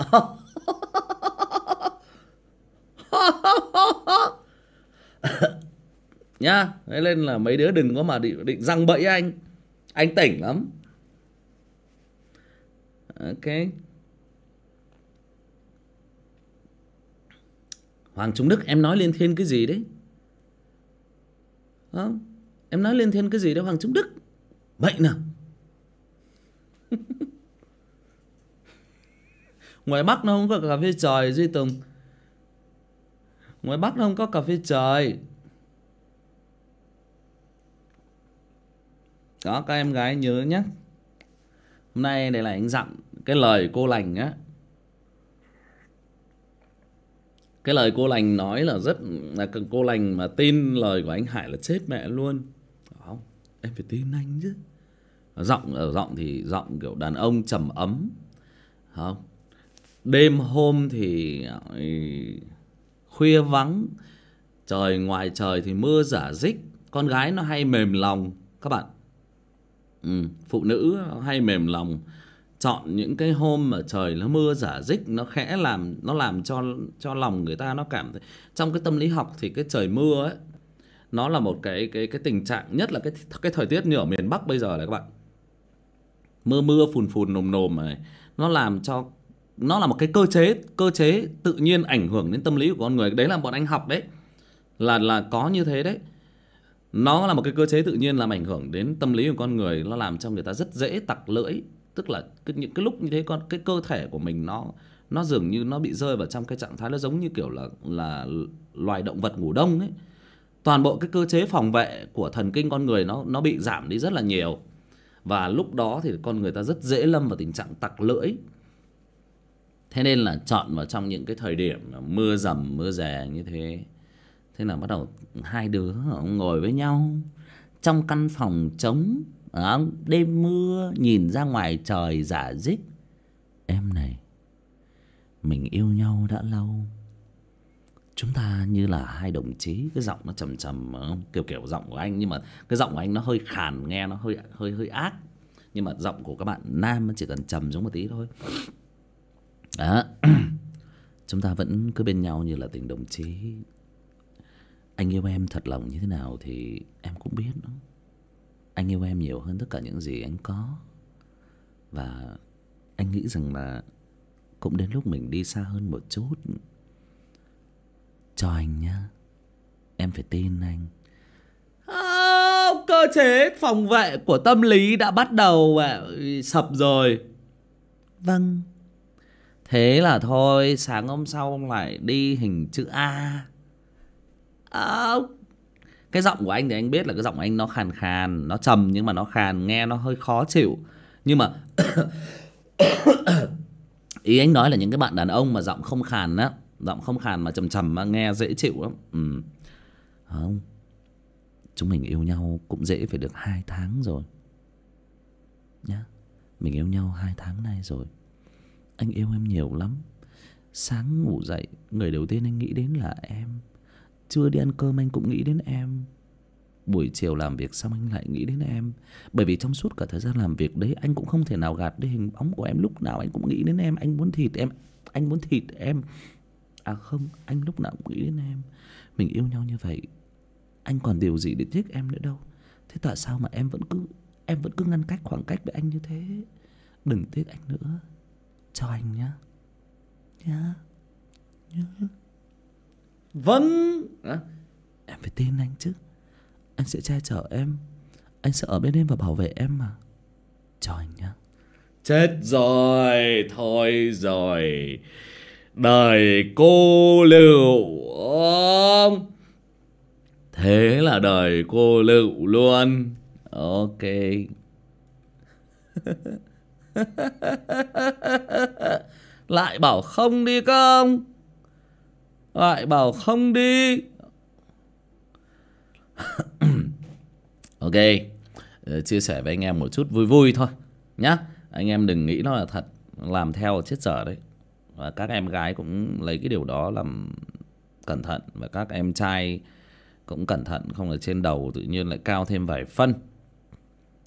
(laughs) nhá thế nên là mấy đứa đừng có mà định, định răng bẫy anh. Anh tỉnh lắm. Ok. Hoàng trung đức em nói liên thiên cái gì đấy? Không em nói liên thiên cái gì đấy hoàng trung đức? Bệnh nào (laughs) ngoài bắc nó không có cà phê trời duy tùng ngoài bắc nó không có cà phê trời. Đó, các em gái nhớ nhé. Hôm nay đây là anh dặn cái lời cô lành á. Cái lời cô lành nói là rất là cô lành mà tin lời của anh hải là chết mẹ luôn. Không? Em phải tin anh chứ. Giọng ở giọng thì giọng kiểu đàn ông trầm ấm. Không? Đêm hôm thì ờ, khuya vắng trời ngoài trời thì mưa giả dích. Con gái nó hay mềm lòng. Các bạn ừ, phụ nữ hay mềm lòng. Chọn những cái hôm mà trời nó mưa giả dích nó khẽ làm nó làm cho cho lòng người ta nó cảm thấy trong cái tâm lý học thì cái trời mưa ấy nó là một cái cái cái tình trạng nhất là cái cái thời tiết như ở miền Bắc bây giờ này các bạn. Mưa mưa phùn phùn nồm nồm này nó làm cho nó là một cái cơ chế cơ chế tự nhiên ảnh hưởng đến tâm lý của con người. Đấy là bọn anh học đấy. Là là có như thế đấy. Nó là một cái cơ chế tự nhiên làm ảnh hưởng đến tâm lý của con người. Nó làm cho người ta rất dễ tặc lưỡi. Tức là cái, những cái lúc như thế con cái cơ thể của mình nó nó dường như nó bị rơi vào trong cái trạng thái nó giống như kiểu là là loài động vật ngủ đông ấy. Toàn bộ cái cơ chế phòng vệ của thần kinh con người nó nó bị giảm đi rất là nhiều. Và lúc đó thì con người ta rất dễ lâm vào tình trạng tặc lưỡi thế nên là chọn vào trong những cái thời điểm mưa dầm mưa rè như thế. Thế là bắt đầu hai đứa ngồi với nhau trong căn phòng trống. À, đêm mưa nhìn ra ngoài trời giả dích. Em này mình yêu nhau đã lâu. Chúng ta như là hai đồng chí cái giọng nó trầm trầm ờ, kiểu kiểu giọng của anh. Nhưng mà cái giọng của anh nó hơi khàn nghe nó hơi hơi hơi ác. Nhưng mà giọng của các bạn nam chỉ cần trầm xuống một tí thôi đó. (clears throat) Chúng ta vẫn cứ bên nhau như là tình đồng chí. Anh yêu em thật lòng như thế nào thì em cũng biết đó. anh yêu em nhiều hơn tất cả những gì anh có. Và anh nghĩ rằng là cũng đến lúc mình đi xa hơn một chút. Cho anh nhá. Em phải tin anh. À, cơ chế phòng vệ của tâm lý đã bắt đầu sập rồi. Vâng thế là thôi sáng hôm sau lại đi hình chữ a. À, cái giọng của anh thì anh biết là cái giọng của anh nó khàn khàn nó trầm nhưng mà nó khàn nghe nó hơi khó chịu. Nhưng mà (coughs) ý anh nói là những cái bạn đàn ông mà giọng không khàn á giọng không khàn mà trầm trầm mà nghe dễ chịu lắm. Ừ. không chúng mình yêu nhau cũng dễ phải được hai tháng rồi. Nhá mình yêu nhau hai tháng nay rồi anh yêu em nhiều lắm. Sáng ngủ dậy, người đầu tiên anh nghĩ đến là em. Chưa đi ăn cơm anh cũng nghĩ đến em. Buổi chiều làm việc xong anh lại nghĩ đến em. Bởi vì trong suốt cả thời gian làm việc đấy, Anh cũng không thể nào gạt đi hình bóng của em. Lúc nào anh cũng nghĩ đến em. Anh muốn thịt em. Anh muốn thịt em. À không, Anh lúc nào cũng nghĩ đến em. Mình yêu nhau như vậy, Anh còn điều gì để thích em nữa đâu? Thế tại sao mà em vẫn cứ, Em vẫn cứ ngăn cách khoảng cách với anh như thế? Đừng tiếc anh nữa. Cho anh nhá. Nhá. Nhá. Vâng. À, Em phải tin anh chứ. Anh sẽ che chở em. Anh sẽ ở bên em và bảo vệ em mà. Cho anh nhá. Chết rồi Thôi rồi. Đời cô không Thế là đời cô lựu luôn. Ok (laughs) (laughs) Lại bảo không đi không? Lại bảo không đi. (coughs) Ok ờ, chia sẻ với anh em một chút vui vui thôi, nhá. Anh em đừng nghĩ nó là thật, làm theo chết dở đấy. Và các em gái cũng lấy cái điều đó làm cẩn thận và các em trai cũng cẩn thận, không là trên đầu tự nhiên lại cao thêm vài phân,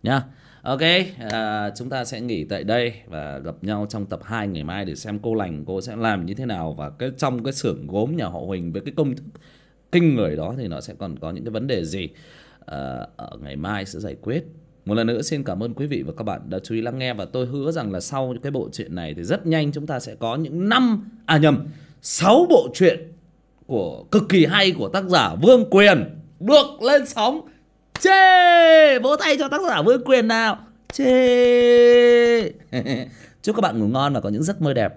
nhá ok à, chúng ta sẽ nghỉ tại đây và gặp nhau trong tập 2 ngày mai để xem cô lành cô sẽ làm như thế nào. Và cái trong cái xưởng gốm nhà họ huỳnh với cái công thức kinh người đó thì nó sẽ còn có những cái vấn đề gì? À, ở ngày mai sẽ giải quyết. Một lần nữa xin cảm ơn quý vị và các bạn đã chú ý lắng nghe. Và tôi hứa rằng là sau cái bộ truyện này thì rất nhanh chúng ta sẽ có những năm à nhầm sáu bộ truyện của cực kỳ hay của tác giả Vương Quyền được lên sóng chê! Vỗ tay cho tác giả Vương Quyền nào. Chê! (laughs) Chúc các bạn ngủ ngon và có những giấc mơ đẹp.